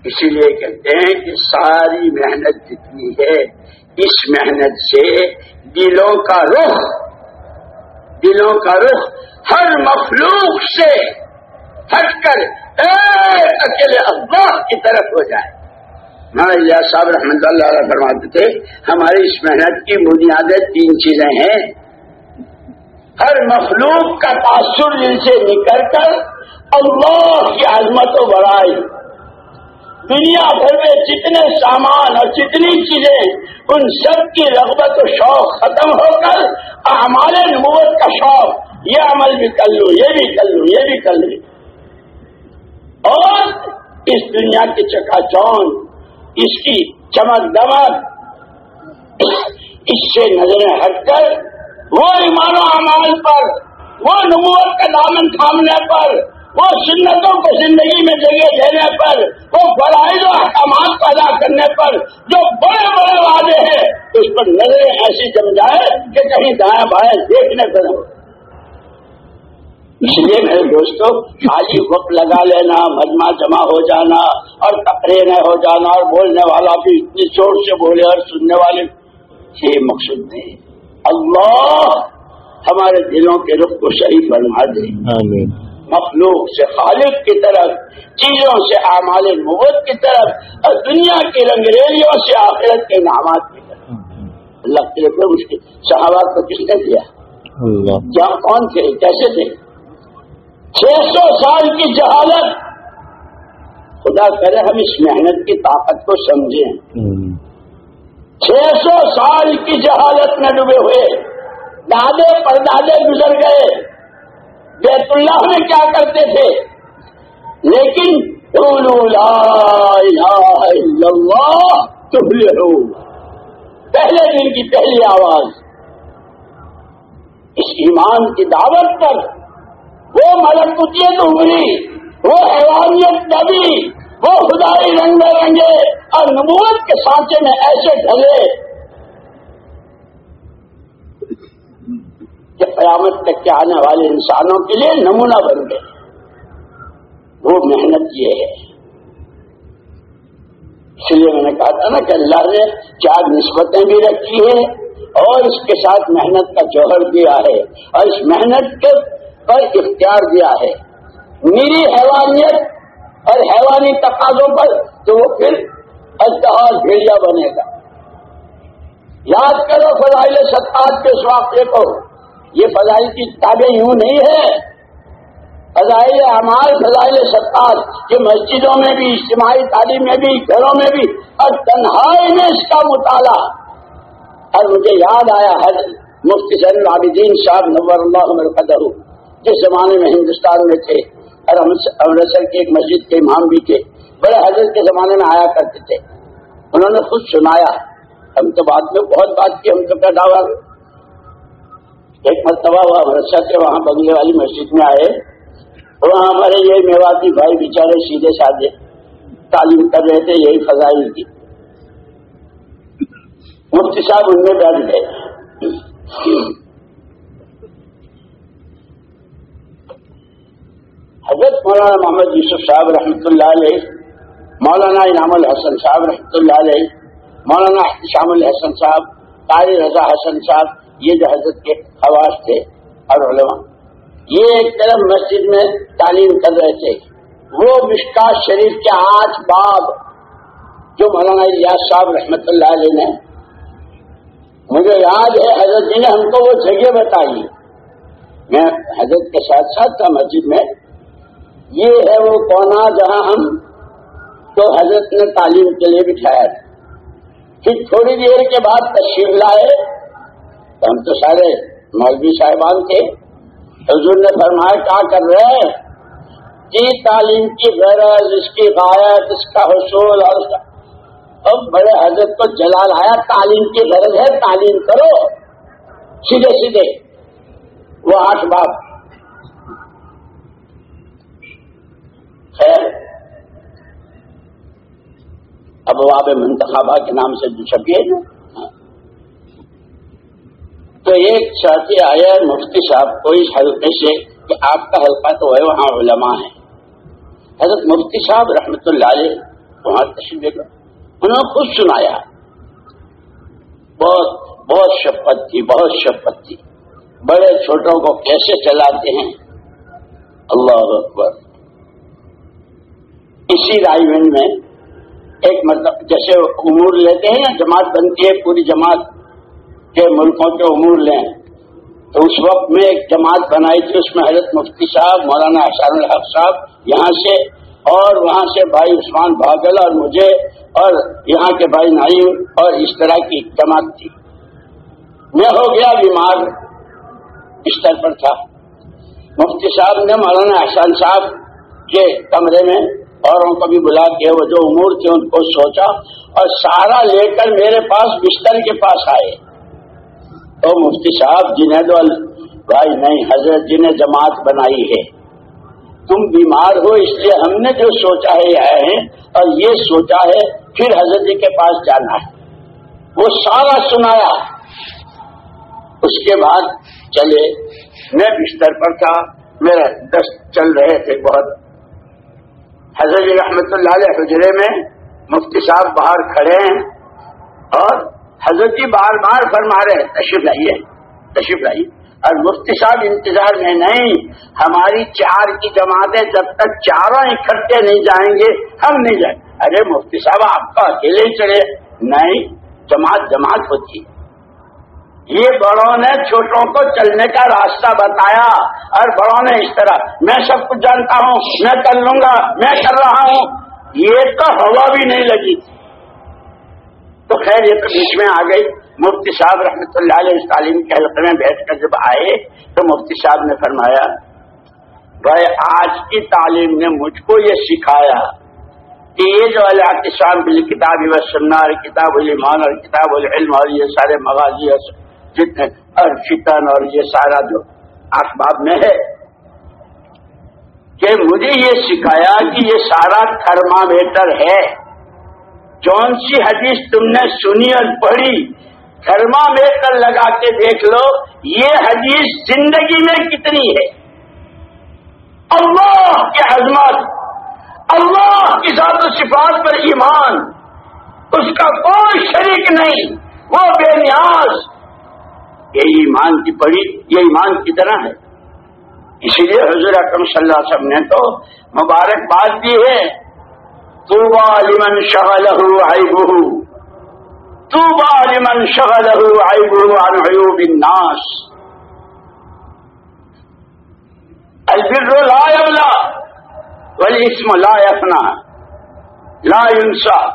B: اسی لیے کہتے ہیں کہ ساری محنت جتنی ہے، اس محنت سے دلوں کا رخ، دلوں کا رخ ہر مخلوق سے ہٹ کر اکیلے اللہ کی طرف ہو جائے۔ مولانا صاحب رحمۃ اللہ علیہ فرماتے تھے، ہماری اس محنت کی بنیادیں تین چیزیں ہیں۔ ہر مخلوق کا تاثر دل سے نکل کر اللہ کی عظمت و بڑائی دنیا بھر میں جتنے سامان اور جتنی چیزیں ان سب کی رغبت و شوق ختم ہو کر ہمارے نبوت کا شوق، یہ عمل بھی کر لوں یہ بھی کر لوں یہ بھی کر لوں اور اس دنیا کی چکا چون اس کی چمک دمک، اس سے نظریں ہٹ کر وہ ایمان و امال پر، وہ نبوت کا دامن تھامنے پر، وہ سنتوں کو زندگی میں جگہ دینے پر، وہ فرائض و احکامات کو ادا کرنے پر جو بڑے بڑے وعدے ہیں، اس پر نظریں ایسی جم جائے کہ کہیں دائیں بائیں دیکھنے پر اس لیے میرے دوستوں خالی وقت لگا لینا، مجمع جمع ہو جانا اور کپڑے نہ ہو جانا اور بولنے والا بھی اتنی زور سے بولے اور سننے والے، یہ مقصد نہیں۔ اللہ ہمارے دلوں کے رخ کو صحیح بنوا دے۔ مخلوق سے خالق کی طرف چیزوں سے اعمال مبت کی طرف اور دنیا کی رنگریلیوں سے آخرت کے انعامات کی طرف۔ اللہ کے اس کے صحابہ کو کس نے دیا؟ کیا کون تھے؟ کیسے تھے؟ چھ سو سال کی جہالت۔ خدا کرے ہم اس محنت کی طاقت کو سمجھیں۔ چھ سو سال کی جہالت میں ڈوبے ہوئے۔ دادے پردادے گزر گئے۔ بیت اللہ میں کیا کرتے تھے؟ لیکن پہلے دن کی پہلی آواز۔ اس ایمان کی دعوت پر وہ ملکوتیت ابری وہ حیوانیت نبی۔ وہ خدائی رنگ میں رنگے اور نبوت کے سانچے میں ایسے ڈھلے کہ قیامت تک کے آنے والے انسانوں کے لیے نمونہ بن گئے۔ وہ محنت یہ ہے۔ اس لیے میں نے کہا تھا نا کہ اللہ نے چار نسبتیں بھی رکھی ہیں اور اس کے ساتھ محنت کا جوہر دیا ہے اور اس محنت کے پر اختیار دیا ہے۔ میری حیوانیت اور حیوانی تقاضوں پر تو وہ پھر اشتہار بھیڑیا بنے گا۔ یاد کرو فضائل ستار کے اس واقعے کو۔ یہ فضائل کی کتابیں یوں نہیں ہے فضائل اعمال، فضائل ستار کہ مسجدوں میں بھی، اجتماعی تعلیم میں بھی، گھروں میں بھی، اور تنہائی میں اس کا مطالعہ۔ اور مجھے یاد آیا حج مفتی زین العابدین صاحب نور اللہ مرقدر جس زمانے میں ہندوستان میں تھے۔ اور امرتسر کی ایک مسجد کے امام بھی تھے۔ بڑے حضرت کے زمانے میں آیا کرتے تھے۔ انہوں نے خود سنایا۔ ہم تو بعد میں بہت بات کی، ہم تو کیا ڈاوا ایک مرتبہ وہ امرتسر کے وہاں بنگلے والی مسجد میں آئے۔ وہاں ہمارے یہ میواتی بھائی بیچارے سیدھے سادھے تعلیم کر رہے تھے، یہی فضائی تھی مفتی صاحب ان میں بیٹھ گئے حضرت مولانا محمد یوسف صاحب رحمۃ اللہ علیہ، مولانا انعام الحسن صاحب رحمۃ اللہ علیہ، مولانا شام الحسن صاحب، قاری رضا حسن صاحب، یہ جو حضرت کے خواص تھے اور علماء۔ یہ ایک طرف مسجد میں تعلیم کر رہے تھے۔ وہ مشکا شریف کے آٹھ باب جو مولانا ریاض صاحب رحمت اللہ علیہ نے، مجھے یاد ہے، حضرت جی نے ہم کو وہ جگہ بتائی۔ میں حضرت کے ساتھ ساتھ تھا مسجد میں۔ یہ ہے وہ کونا جہاں ہم تو حضرت نے تعلیم کے لیے بٹھایا پھر تھوڑی دیر کے بعد تشریف لائے تو ہم تو سارے مولوی صاحبان تھے۔ حضور نے فرمایا، کیا کر رہے ہیں؟ جی تعلیم کی غرض، اس کی غایت، اس کا حصول اور اس کا اب بڑے حضرت کو جلال آیا، تعلیم کی غرض ہے، تعلیم کرو۔ سیدھے سیدھے۔ وہ آٹھ بات خیر اب واب منتخبہ کے نام سے جو۔ چھپیے تو ایک ساتھی آیا، مفتی صاحب کو اس حلقے سے کہ آپ کا حلقہ تو ہے، وہاں علماء ہے حضرت مفتی صاحب رحمت اللہ علیہ، وہاں تشریف انہوں نے خود سنایا۔ بہت بہت شفت تھی بہت شفت تھی بڑے چھوٹوں کو کیسے چلاتے ہیں؟ اللہ اکبر۔ اسی رائے میں ایک مطلب جیسے امور لیتے ہیں یا جماعت بنتی ہے، پوری جماعت کے ملکوں کے امور لیں۔ تو اس وقت میں ایک جماعت بنائی تھی، اس میں حضرت مفتی صاحب، مولانا احسان الحق صاحب یہاں سے اور وہاں سے بھائی عثمان بھاگل اور مجھے اور یہاں کے بھائی نعیم اور اس طرح کی جماعت تھی۔ میں ہو گیا بیمار، بستر پر تھا۔ مفتی صاحب نے مولانا احسان صاحب کے کمرے میں اوروں کو بھی بلا کے وہ جو امور تھے ان کو سوچا اور سارا لے کر میرے پاس بستر کے پاس آئے۔ تو مفتی صاحب جنہیں تو بھائی نہیں، حضرت جی نے جماعت بنائی ہے۔ تم بیمار ہو اس لیے ہم نے جو سوچا ہے آئے ہیں اور یہ سوچا ہے، پھر حضرت جی کے پاس جانا ہے۔ وہ سارا سنایا۔ اس کے بعد چلے، میں بستر پر تھا، میرا دست چل رہے تھے بہت۔ حضرت رحمت اللہ علیہ حجرے میں مفتی صاحب باہر کھڑے ہیں اور حضرت جی بار بار فرما رہے تشریف لائیے تشریف لائیے۔ اور مفتی صاحب انتظار میں نہیں، ہماری چار کی جماعتیں جب تک چاروں اکٹھے نہیں جائیں گے، ہم نہیں جائیں۔ ارے مفتی صاحب، آپ کا اکیلے ہی چلے۔ نہیں، جماعت جماعت ہوتی ہے۔ یہ بڑوں نے چھوٹوں کو چلنے کا راستہ بتایا اور بڑوں نے اس طرح، میں سب کچھ جانتا ہوں، میں کر لوں گا، میں کر رہا ہوں، یہ تو ہوا بھی نہیں لگی۔ تو خیر یہ تو بیچ میں آ گئی۔ مفتی صاحب رحمۃ اللہ علیہ اس تعلیم کے حلقے میں بیٹھ کر جب آئے تو مفتی صاحب نے فرمایا، بھائی آج کی تعلیم نے مجھ کو یہ سکھایا کہ یہ جو اللہ کسان بل کتاب و سننا اور کتاب المان اور کتاب العلم اور یہ سارے مغازی جتنے اور فتن اور یہ سارا جو اسباب میں ہے کہ مجھے یہ سکھایا کہ یہ سارا تھرمامیٹر ہے۔ جون سی حدیث تم نے سنی اور پڑھی، تھرمامیٹر لگا کے دیکھ لو، یہ حدیث زندگی میں کتنی ہے؟ اللہ کی عظمت، اللہ کی ذات و صفات پر ایمان، اس کا کوئی شریک نہیں، وہ بے نیاز یہ ایمان کی پڑی، یہ ایمان کی طرح ہے۔ اسی لیے حضور اکرم صلی اللہ علیہ وسلم نے تو مبارکباد دی ہے۔ طوبى لمن شغله عيبه طوبى لمن شغله عيبه عن عيوب الناس۔ البر لا یبلا والاسم لا یفنا۔ لا ينسى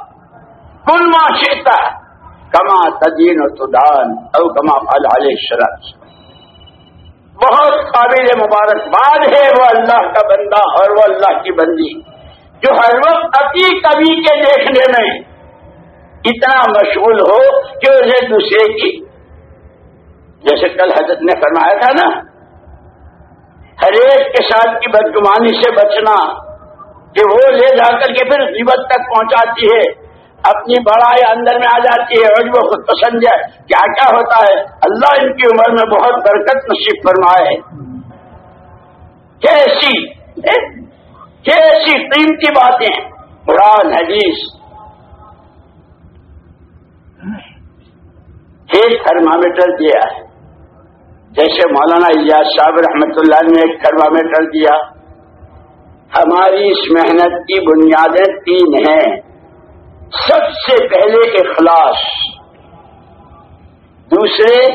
B: کل ما شئتا۔ کما تدین و تدان او کما فعل علیہ السلام. بہت قابل مبارکباد ہے وہ اللہ کا بندہ اور وہ اللہ کی بندی جو ہر وقت اپنی کبھی کے دیکھنے میں اتنا مشغول ہو کہ اسے دوسرے کی جیسے کل حضرت نے فرمایا تھا نا، ہر ایک کے ساتھ کی بدگمانی سے بچنا کہ وہ لے جا کر کے پھر قیمت تک پہنچاتی ہے۔ اپنی بڑائی اندر میں آ جاتی ہے، اور وہ خود پسند ہے۔ کیا کیا ہوتا ہے؟ اللہ ان کی عمر میں بہت برکت نصیب فرمائے کیسی؟ کیسی قیمتی باتیں قرآن، حدیث۔ ایک تھرمامیٹر دیا ہے۔ جیسے مولانا الیاس صاحب رحمت اللہ نے ایک تھرمامیٹر دیا۔ ہماری اس محنت کی بنیادیں تین ہیں۔ سب سے پہلے اخلاص دوسرے،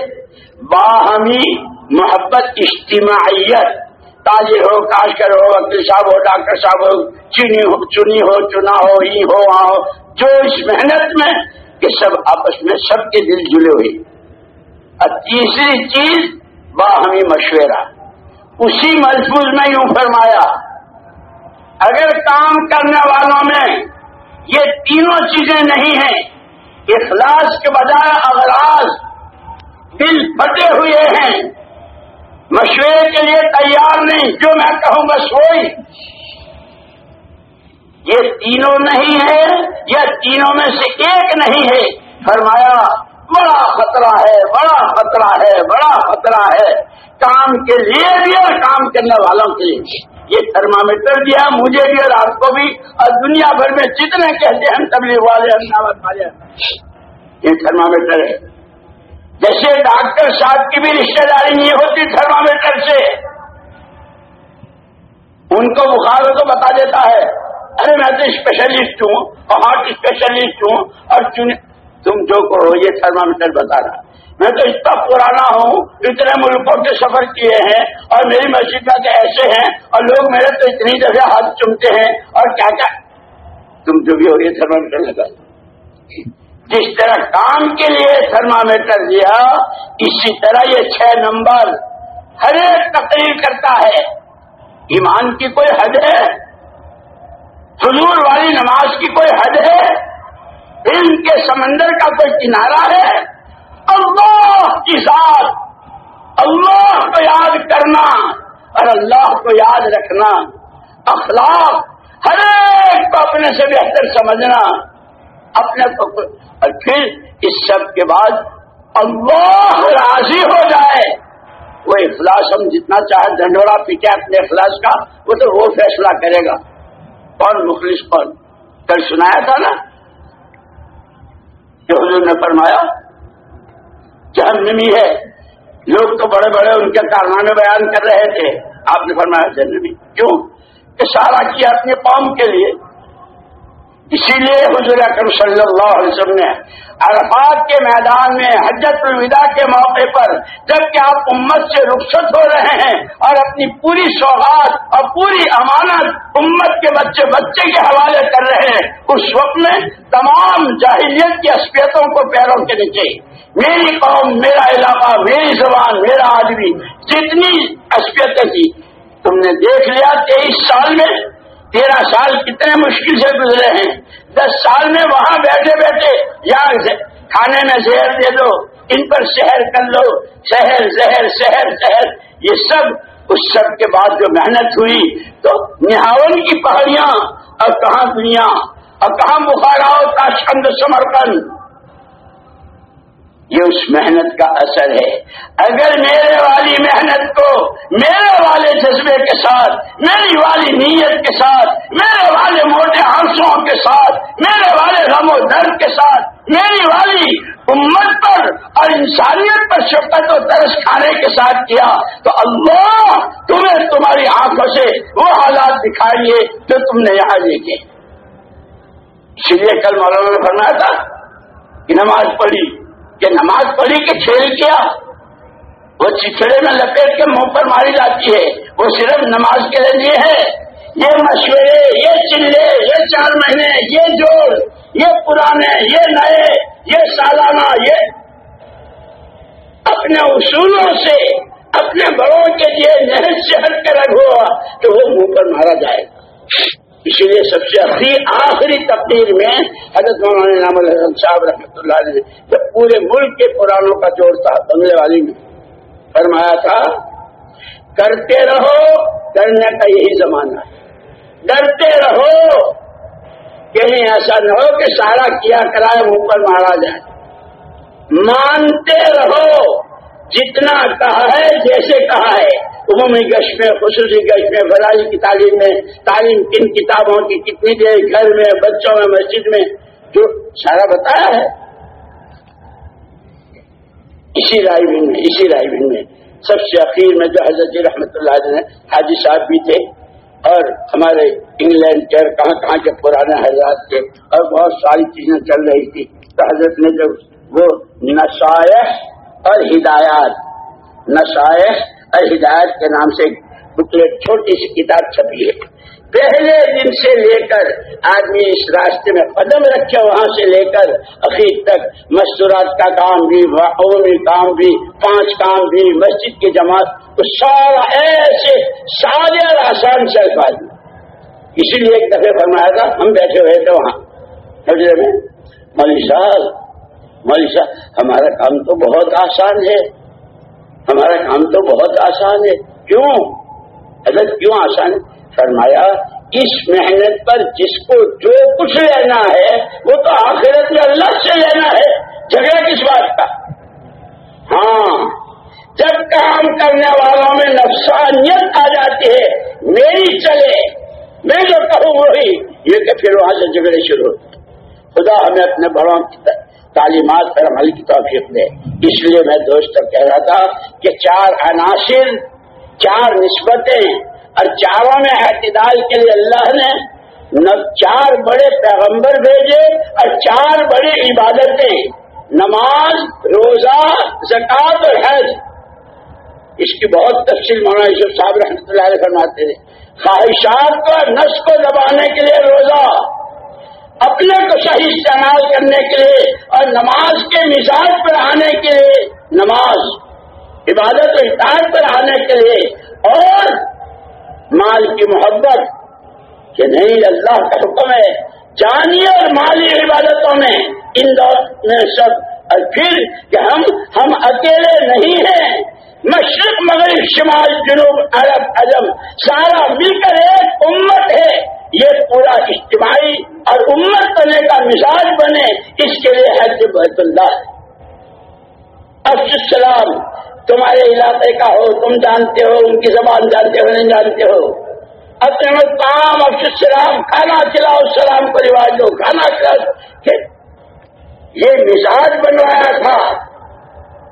B: باہمی محبت، اجتماعیت۔ تاجر ہو کاشکر ہو وکیل صاحب ہو، ڈاکٹر صاحب ہو، چنی ہو چنی ہو، چنا ہو، ہی ہو وہاں ہو۔ جو اس محنت میں کہ سب آپس میں، سب کے دل جلے ہوئے۔ اور تیسری چیز، باہمی مشورہ۔ اسی مضبوط میں یوں فرمایا، اگر کام کرنے والوں میں یہ تینوں چیزیں نہیں ہیں۔ اخلاص کے بجائے اغراض دل پھٹے ہوئے ہیں۔ مشورے کے لیے تیار نہیں، جو میں کہوں گا سوئی۔ یہ تینوں نہیں ہے یہ تینوں میں سے ایک نہیں ہے۔ فرمایا، بڑا خطرہ ہے، بڑا خطرہ ہے، بڑا خطرہ ہے۔ کام کے لیے بھی اور کام کرنے والوں کے لیے یہ تھرمامیٹر دیا، مجھے بھی اور آپ کو بھی۔ اور دنیا بھر میں جتنے کہتے ہیں تبلیغ والے والے یہ تھرمامیٹر ہے۔ جیسے ڈاکٹر صاحب کی بھی رشتے داری نہیں ہوتی تھرمامیٹر سے۔ ان کو بخار ہو تو بتا دیتا ہے، ارے میں تو اسپیشلسٹ ہوں اور ہارٹ اسپیشلسٹ ہوں اور تم جو کہو، یہ تھرمامیٹر بتا رہا۔ میں تو اتنا پرانا ہوں، اتنے ملکوں کے سفر کیے ہیں اور میری مسجد میں ایسے ہیں اور لوگ میرے تو اتنی جگہ ہاتھ چمتے ہیں اور کیا کیا؟ تم جو بھی ہو یہ تھرمامیٹر لگا جس طرح کام کے لیے تھرمامیٹر دیا، اسی طرح یہ چھ نمبر ہر ایک تقریر کرتا ہے۔ ایمان کی کوئی حد ہے؟ حضور والی نماز کی کوئی حد ہے؟ علم کے سمندر کا کوئی کنارہ ہے؟ اللہ کی ذات، اللہ کو یاد کرنا اور اللہ کو یاد رکھنا، اخلاق ہر ایک کو اپنے سے بہتر سمجھنا، اپنے کو اور پھر اس سب کے بعد اللہ راضی ہو جائے۔ وہ اخلاص ہم جتنا چاہے ڈنڈوڑا پیٹے اپنے اخلاص کا، وہ تو وہ فیصلہ کرے گا۔ کون مخلص، کون؟ کل سنایا تھا نا؟ کہ حضور نے فرمایا جہنمی ہے۔ لوگ تو بڑے بڑے ان کے کارنامے بیان کر رہے تھے۔ آپ نے فرمایا جہنمی؟ کیوں؟ اشارہ کیا اپنے قوم کے لیے؟ اسی لیے حضور اکرم صلی اللہ علیہ وسلم نے عرفات کے میدان میں، حجت الوداع کے موقع پر، جبکہ آپ امت سے رخصت ہو رہے ہیں اور اپنی پوری سوغات اور پوری امانت امت کے بچے بچے کے حوالے کر رہے ہیں، اس وقت میں تمام جاہلیت کی اصفیتوں کو پیروں کے نیچے۔ میری قوم، میرا علاقہ، میری زبان، میرا آدمی، جتنی اصفیتیں تھی تم نے دیکھ لیا تیئیس سال میں تیرہ سال کتنے مشکل سے گزرے ہیں۔ دس سال میں وہاں بیٹھے بیٹھے یا کھانے میں زہر دے دو، ان پر شہر کر لو۔ شہر زہر شہر شہر یہ سب، اس سب کے بعد جو محنت ہوئی، تو نہاون کی پہاڑیاں، اور کہاں دنیا؟ اور کہاں بخارا چند سمرپن یہ اس محنت کا اثر ہے۔ اگر میرے والی محنت کو میرے والے جذبے کے ساتھ، میری والی نیت کے ساتھ، میرے والے موٹے آنسو کے ساتھ، میرے والے غم و درد کے ساتھ، میری والی امت پر اور انسانیت پر شفقت و ترس کھانے کے ساتھ کیا، تو اللہ تمہیں تمہاری آنکھوں سے وہ حالات دکھائیے جو تم نے یہاں دیکھے۔ اسی لیے کل مولانا نے فرمایا تھا کہ نماز پڑھی۔ کہ نماز پڑھی کہ کھیل کیا؟ وہ چچڑے میں لپیٹ کے منہ پر ماری جاتی ہے۔ وہ صرف نماز کے لیے ہے۔ یہ مشورے، یہ چلے، یہ چار مہینے، یہ جوڑ، یہ پرانے، یہ نئے، یہ سالانہ، یہ اپنے اصولوں سے، اپنے بڑوں کے لیے نہر سے ہٹ کے رکھو تو وہ منہ پر مارا جائے۔ گا اسی لیے سب سے آخری تقدیر میں حضرت مولانا نام الحسن صاحب رحمۃ اللہ علیہ جب پورے ملک کے پرانوں کا جوڑ تھا، بنگلے والی میں فرمایا تھا، کرتے رہو، کرنے کا یہی زمانہ ہے۔ ڈرتے رہو، کہیں ایسا نہ ہو کہ سارا کیا کرائے منہ پر مارا جائے۔ مانتے رہو جتنا کہا ہے، جیسے کہا ہے۔ عمومی گشت میں خصوصی گشت میں فلاحی کی تعلیم میں، تعلیم کن کتابوں کی کتنی دیر گھر میں، بچوں میں، مسجد میں، جو سارا بتایا ہے۔ اسی رائے بن میں، اسی رائے بن میں۔ سب سے اخیر میں جو حضرت جی رحمت اللہ علیہ حاجی صاحب بھی تھے، اور ہمارے انگلینڈ کے کہاں کہاں کے پرانے حضرات کے اور بہت ساری چیزیں چل رہی تھی تو حضرت نے جب وہ نشائش اور ہدایات نشائش اور ہدایت کے نام سے بکلیٹ چھوٹی سی کتاب چھپی ہے۔ پہلے دن سے لے کر آدمی اس راستے میں قدم رکھے وہاں سے لے کر اخیر تک مستورات کا کام بھی عمومی کام بھی، پانچ کام بھی، مسجد کی جماعت، تو سارا ایسے سارے اور آسان سے الفاظ۔ اسی لیے ایک دفعہ فرمایا تھا، ہم بیٹھے ہوئے تھے وہاں۔ میں مولوی صاحب مولوی صاحب ہمارا کام تو بہت آسان ہے۔ ہمارا کام تو بہت آسان ہے۔ کیوں؟ حضرت کیوں آسان فرمایا، اس محنت پر جس کو جو کچھ لینا ہے، وہ تو آخرت میں اللہ سے لینا ہے۔ جھگڑا کس بات کا؟ ہاں جب کام کرنے والوں میں نفسانیت آ جاتی ہے، میری چلے، میں جو کہوں وہی۔ یہ کہ پھر وہاں سے جھگڑے شروع ہوتے خدا ہمیں اپنے بڑوں کی تعلیمات پر عمل کی توفیق دے۔ اس لیے میں دوست کہہ رہا تھا کہ چار عناصر، چار نسبتیں اور چاروں میں اعتدال کے لیے اللہ نے چار بڑے پیغمبر بھیجے اور چار بڑی عبادتیں۔ نماز، روزہ زکات اور حج۔ اس کی بہت تفصیل مولانا یوسف صاحب رحمۃ اللہ علیہ فرماتے ہیں۔ خواہشات کو نس کو دبانے کے لیے روزہ۔ اپنے کو صحیح استعمال کرنے کے لیے اور نماز کے مزاج پر آنے کے لیے نماز، عبادت و اطاعت پر آنے کے لیے اور مال کی محبت کہ نہیں، اللہ کا حکم ہے۔ جانی اور مالی عبادتوں میں ان دور میں سب۔ اور پھر کہ ہم ہم اکیلے نہیں ہیں۔ مشرق، مغرب، شمال، جنوب، عرب، عجم، سارا مل کر ایک امت ہے۔ یہ پورا اجتماعی اور امت بنے کا مزاج بنے، اس کے لیے حج بیت اللہ ہے۔ السلام، تمہارے علاقے کا ہو، تم جانتے ہو، ان کی زبان جانتے ہو، نہیں جانتے ہو۔ اپنے کام السلام، کھانا کھلاؤ، سلام کو رواج دو کھانا کھلاؤ۔ یہ مزاج بنوایا تھا۔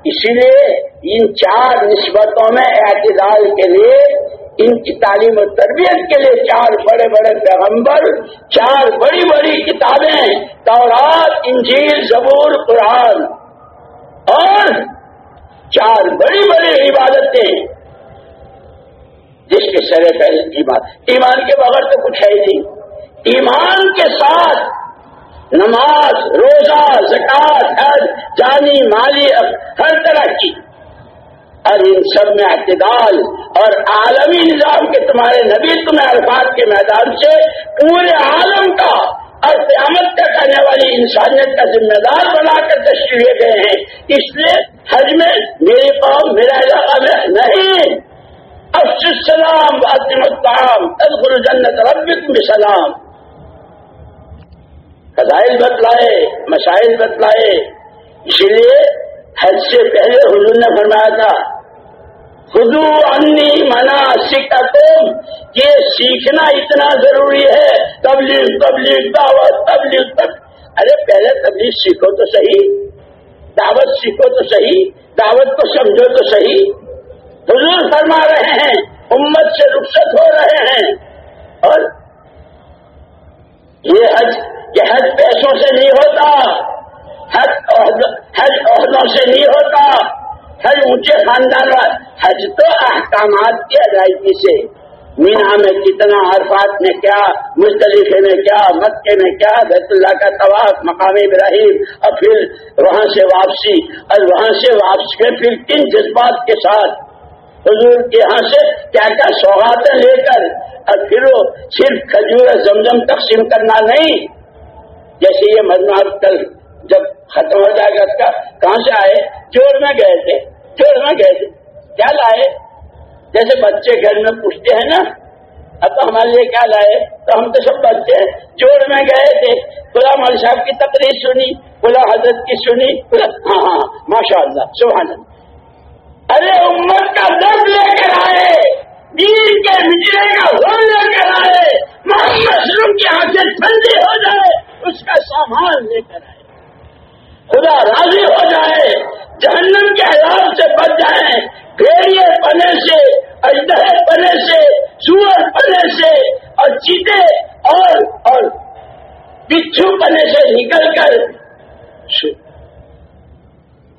B: اسی لیے ان چار نسبتوں میں اعتدال کے لیے ان کی تعلیم و تربیت کے لیے چار بڑے بڑے پیغمبر، چار بڑی بڑی کتابیں، تورات، انجیل، زبور، قرآن، اور چار بڑی بڑی عبادتیں۔ جس کے سرے پہلے ایمان۔ ایمان کے بغیر تو کچھ ہے نہیں۔ ایمان کے ساتھ نماز، روزہ زکات حج، جانی، مالی، ہر طرح کی۔ اور ان سب میں اعتدال اور عالمی نظام کے تمہارے نبی تمہیں الفاظ کے میدان سے پورے عالم کا اور قیامت تک آنے والی انسانیت کا ذمہ دار بنا کر تشریح گئے ہیں۔ اس لیے حج میں میری قوم میرا علاقہ میں نہیں۔ السلام واسم السلام ادخل جنت ربکم بسلام۔ فضائل بتلائے، مسائل بتلائے۔ اسی لیے حج سے پہلے حضور نے فرمایا تھا خدو انی منا سکھا یہ سیکھنا اتنا ضروری ہے، تبلیغ تبلیغ، دعوت، تبلیغ تب ارے پہلے تبلیغ سیکھو تو صحیح، دعوت سیکھو تو صحیح، دعوت کو سمجھو تو صحیح۔ حضور فرما رہے ہیں، امت سے رخصت ہو رہے ہیں۔ اور یہ حج یہ حج پیسوں سے نہیں ہوتا، حج حج عہدوں سے نہیں ہوتا۔ ہر اونچے خاندان حج تو احکامات کی ادائیگی سے۔ مینا میں کتنا عرفات میں کیا، مستلفے میں کیا، مکے میں کیا، بیت اللہ کا طواف، مقام ابراہیم، اور پھر وہاں سے واپسی۔ اور وہاں سے واپسی میں پھر کن جذبات کے ساتھ؟ حضور کے یہاں سے کیا کیا سوغاتیں لے کر؟ اور پھر وہ صرف کھجور زمزم تقسیم کرنا نہیں۔ جیسے یہ مجموعہ کل جب ختم ہو جائے گا کہاں سے آئے؟ چور میں گئے تھے۔ چور میں گئے تھے۔ کیا لائے؟ جیسے بچے گھر میں پوچھتے ہیں نا، اب تو ہمارے لیے کیا لائے؟ تو ہم تو سب بچے ہیں۔ چور میں گئے تھے۔ خدا مول صاحب کی تقریر سنی خدا حضرت کی سنی۔ ہاں ہاں ماشاء اللہ سبحان اللہ۔ ارے امت کا درد لے کر آئے، دین کے مجرے کا ہول لے کر آئے، محمد شروع کی آنکھیں ٹھنڈی ہو جائے، اس کا سامان لے کر آئے۔ خدا راضی ہو جائے، جہنم کے حالات سے بچ جائیں بھیڑیے پنے سے اجدہ پنے سے، سور پنے سے، اور چیتے اور اور بچھو پنے سے نکل کر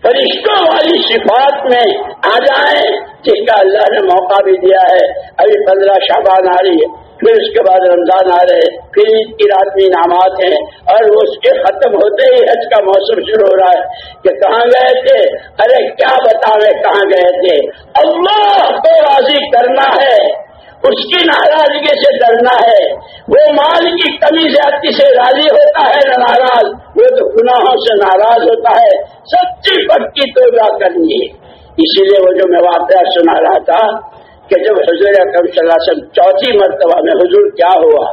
B: فرشتوں والی صفات میں آ جائیں جس کا اللہ نے موقع بھی دیا ہے۔ ابھی پندرہ شابان آ رہی ہے۔ پھر اس کے بعد رمضان آ رہے پھر عید کی رات میں انعامات ہیں اور اس کے ختم ہوتے ہی حج کا موسم شروع ہو رہا ہے کہ کہاں گئے تھے؟ ارے کیا بتاوے کہاں گئے تھے؟ اللہ کو راضی کرنا ہے۔ اس کی ناراضگی سے ڈرنا ہے۔ وہ مال کی کمی زیادتی سے راضی ہوتا ہے نہ ناراض۔ وہ تو گناہوں سے ناراض ہوتا ہے۔ سچی پکی تو کرنی ہے۔ اسی لیے وہ جو میں واقعہ سنا رہا تھا کہ جب حضور اکرم صلی اللہ علیہ وسلم چوتھی مرتبہ میں حضور کیا ہوا؟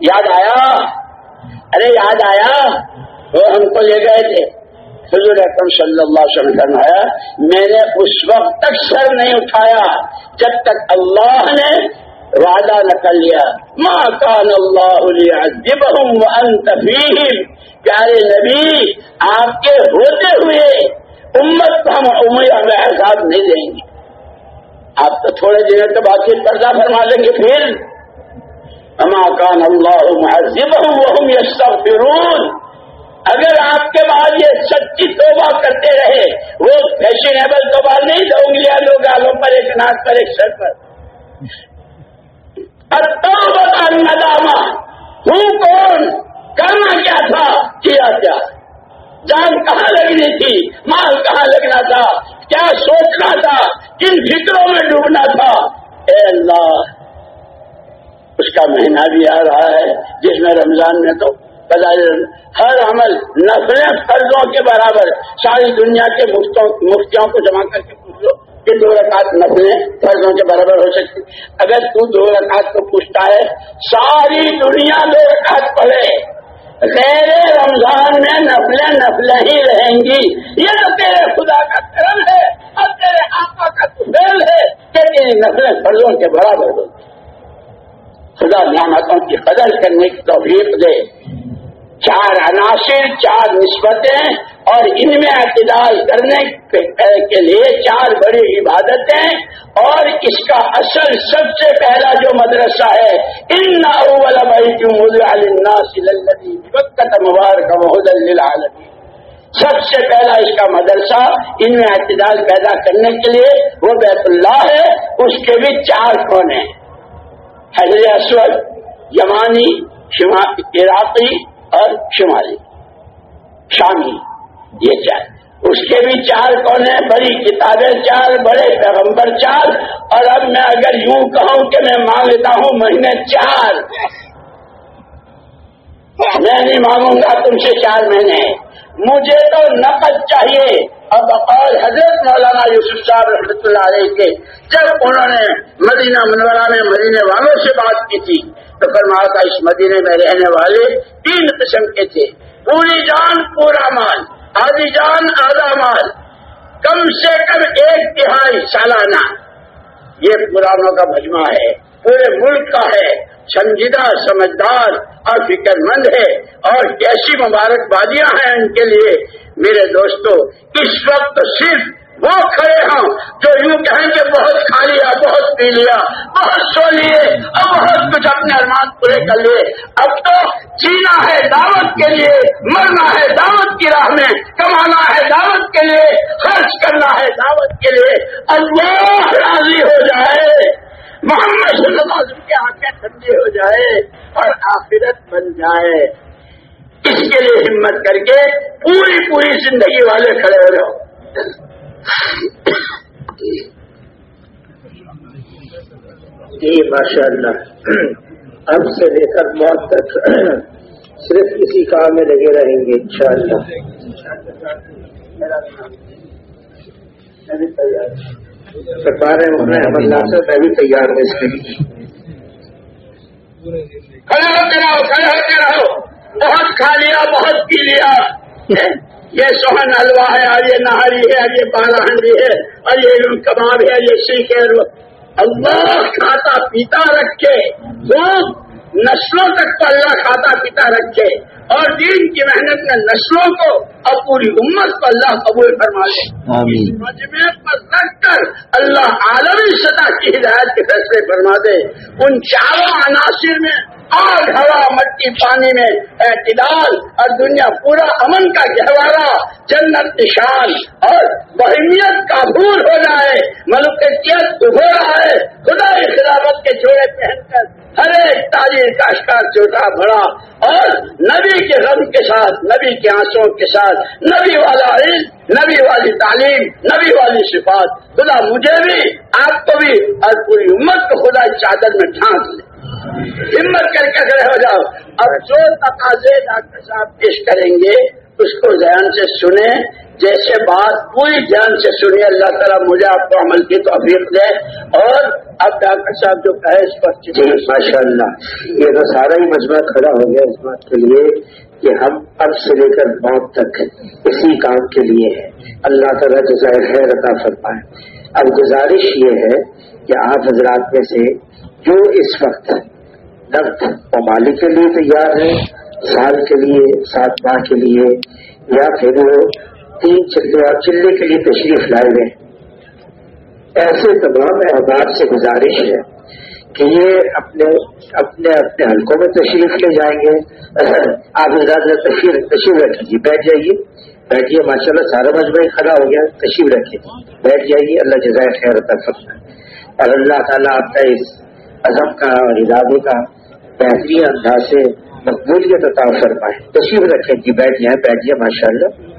B: یاد آیا؟ ارے یاد آیا؟ وہ ہم کو لے گئے تھے۔ حضور اکرم صلی اللہ علیہ وسلم فرمایا، میں نے اس وقت تک سر نہیں اٹھایا جب تک اللہ نے وعدہ نہ کر لیا۔ ماں کان اللہ وانت فیہم۔ پیارے نبی، آپ کے ہوتے ہوئے امت کو ہم عمر میں احساس نہیں دیں گے۔ آپ تو تھوڑے دنوں کے بعد پھر پردہ فرما لیں گے پھر۔ اما کان اللہ یستغفرون۔ اگر آپ کے بعد یہ سچی توبہ کرتے رہے، وہ فیشنیبل توبہ نہیں دو انگلیاں لوگ گالوں پر، ایک ناک پر، ایک سر پر۔ ندامہ ہوں کون؟ کرنا کیا تھا؟ کیا کیا؟ جان کہاں لگنی تھی؟ مال کہاں لگنا تھا؟ کیا سوچنا تھا؟ کن فکروں میں ڈوبنا تھا؟ اے اللہ، اس کا مہینہ بھی آ رہا ہے، جس میں رمضان میں تو ہر عمل نفرت قرضوں کے برابر، ساری دنیا کے مفتیوں کو جمع کر کے پوچھ لو کہ دو رکعت نفلیں قرضوں کے برابر ہو سکتی۔ اگر تو دو رکعت کو پوچھتا ہے، ساری دنیا دو رکعت پڑھے۔ غیر رمضان میں نفلیں نفلیں ہی رہیں گی۔ یہ تیرے خدا کا کرم ہے اور تیرے آقا کا فیل ہے کہ تیری نفلیں فرضوں کے برابر ہوتی خدا نعمتوں کی قدر کرنے کی توفیق دے۔ چار عناصر، چار نسبتیں اور ان میں اعتدال کرنے کے لیے چار بڑی عبادتیں اور اس کا اصل سب سے پہلا جو مدرسہ ہے، ان مبارک للعالمین۔ سب سے پہلا اس کا مدرسہ ان میں اعتدال پیدا کرنے کے لیے وہ بیت اللہ ہے، اس کے بھی چار کونے حضر اسود، یمانی عراقی اور شمالی، شامی، یہ چار۔ اس کے بھی چار کونے بڑی کتابیں چار، بڑے پیغمبر چار۔ اور اب میں اگر یوں کہوں کہ میں مانگتا ہوں مہینے چار۔ میں نہیں مانگوں گا، تم سے چار مہینے۔ مجھے تو نقد چاہیے۔ اب بقول حضرت مولانا یوسف صاحب رحمۃ اللہ علیہ کے، جب انہوں نے مدینہ منورہ میں مدینے والوں سے بات کی تھی تو فرمایا تھا اس مدینے میں رہنے والے تین قسم کے تھے۔ پوری جان، پورا مال۔ آدھی جان، آدھا مال۔ کم سے کم ایک تہائی سالانہ۔ یہ پرانوں کا مجمع ہے، پورے ملک کا ہے۔ سنجیدہ سمجھدار اور فکر مند ہے۔ اور کیسی مبارکبادیاں ہیں ان کے لیے۔ میرے دوستو، اس وقت صرف وہ کھڑے ہوں جو یوں کہیں کہ بہت کھا لیا، بہت پی لیا، بہت سو لیے اور بہت کچھ اپنے ارمان پورے کر لیے۔ اب تو جینا ہے دعوت کے لیے، مرنا ہے دعوت کی راہ میں، کمانا ہے دعوت کے لیے، خرچ کرنا ہے دعوت کے لیے۔ اللہ راضی ہو جائے۔ محمد صلی اللہ علیہ وسلم کے آنکھیں ٹھنڈی ہو جائے اور آخرت بن جائے۔ اس کے لیے ہمت کر کے پوری پوری زندگی والے کھڑے ہو جاؤ۔
C: جی ماشاء اللہ اب سے لے کر موت تک صرف اسی کام میں لگے رہیں گے ان شاء اللہ بارے میں میں بھی تیار ہوں اس کے لیے
B: کھڑے ہوتے رہو کھڑے ہوتے رہو بہت کھا لیا، بہت پی لیا۔ یہ سوہن حلوا ہے، اور یہ نہاری ہے، اور یہ بارہ ہنڈی ہے، اور یہ کباب ہے یہ سیخ ہے۔ اللہ کھاتا پیتا رکھے، خوب نسلوں تک تو اللہ کھاتا پیتا رکھے۔ اور دین کی محنت میں نسلوں کو اور پوری امت کو اللہ قبول فرما دے مجمع پر رکھ کر اللہ عالمی سطح کی ہدایت کے فیصلے فرما دے۔ ان چاروں عناصر میں آگ ہوا مٹی پانی میں اعتدال اور دنیا پورا امن کا گہوارا جنت نشان اور بہمیت کا بھول ہو جائے۔ ملکیت ابھر رہا ہے خدا خلافت کے جوڑے پہن کر ہر ایک تاجر کا شکار چوٹا بڑا اور نبی نبی کے غم کے ساتھ، نبی کے آنسوں کے ساتھ، نبی والا علم، نبی والی تعلیم، نبی والی صفات۔ خدا مجھے بھی، آپ کو بھی اور پوری امت کو خدا چادر میں ڈھانک لے۔ ہمت کر کے کھڑے ہو جاؤ۔ اور جو تقاضے ڈاکٹر صاحب پیش کریں گے۔ اس کو ذہن سے سنیں جیسے بات پوری دھیان سے سنی اللہ تعالیٰ مجھے آپ کو عمل کی توفیق دے اور اب ڈاکٹر صاحب جو کہے اس پر
C: جی، ماشاء اللہ یہ تو سارا ہی مجمع کھڑا ہو گیا اس بات کے لیے کہ ہم اب سے لے کر موت تک اسی کام کے لیے ہے اللہ تعالیٰ جزائے خیر عطا فرمائے۔ اب گزارش یہ ہے کہ آپ حضرات میں سے جو اس وقت نقد ممالک کے لیے تیار ہے سال کے لیے، سات ماہ کے لیے، یا پھر وہ تین چلے، اور چلے کے لیے تشریف لائے گئے۔ ایسے تمام احباب سے گزارش ہے کہ یہ اپنے اپنے اپنے حلقوں میں تشریف لے جائیں گے۔ [clears throat] آپ زیادہ تشریف تشریف رکھیے، بیٹھ جائیے۔ بیٹھیے ماشاء اللہ سارا مجموعہ کھڑا ہو گیا، تشریف رکھیے۔ بیٹھ جائیے، اللہ جزائے خیر تک اور اللہ تعالیٰ آپ کا اس عزم کا اور ارادے کا بہترین انداز سے مقبولیت عطا فرمائے۔ تشریف رکھیں جی بیٹھ جائیں بیٹھ جائیں ماشاء اللہ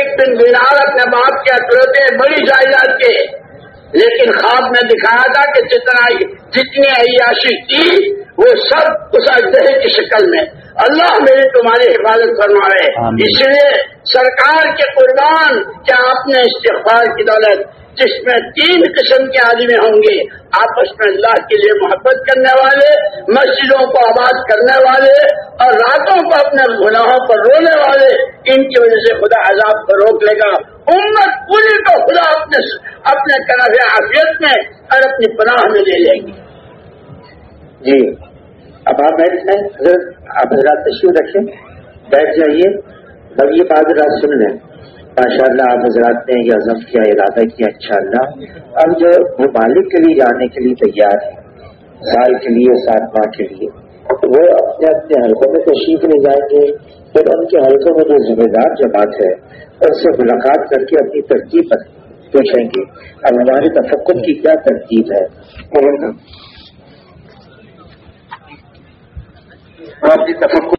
B: ایک دن بلال اپنے باپ کے اکلوتے بڑی جائیداد کے۔ لیکن خواب میں دکھایا تھا کہ جتنا جتنی عیاشی کی وہ سب اس اجدہے کی شکل میں۔ اللہ میری تمہاری حفاظت فرمائے۔ اس لیے سرکار کے قربان کیا آپ نے استغفار کی دولت؟ جس میں تین قسم کے آدمی ہوں گے، آپس میں اللہ کے لیے محبت کرنے والے، مسجدوں کو آباد کرنے والے اور راتوں کو اپنے گناہوں پر رونے والے، ان کی وجہ سے خدا عذاب کو روک لے گا۔ امت پوری کو خدا اپنے اپنے کنف عافیت میں اور اپنی پناہ میں لے لیں گی۔
C: جی اب آپ بیٹھ جائیں، حضرت، آپ حضرات تشریف رکھیں۔ بیٹھ جائیے۔ اب یہ بات رات سن لیں۔ ماشاء اللہ آپ حضرات نے یہ عزم کیا، ارادہ کیا ان شاء اللہ اب جو ممالک کے لیے جانے کے لیے تیار ہے سال کے لیے، سات ماہ کے لیے، وہ اپنے اپنے حلقوں میں تشریف لے جائیں گے۔ پھر ان کے حلقوں میں جو ذمہ دار جماعت ہے اس سے ملاقات کر کے اپنی ترتیب پوچھیں گے۔ اب ہمارے تفقت کی کیا ترتیب ہے؟ اپنی تفقت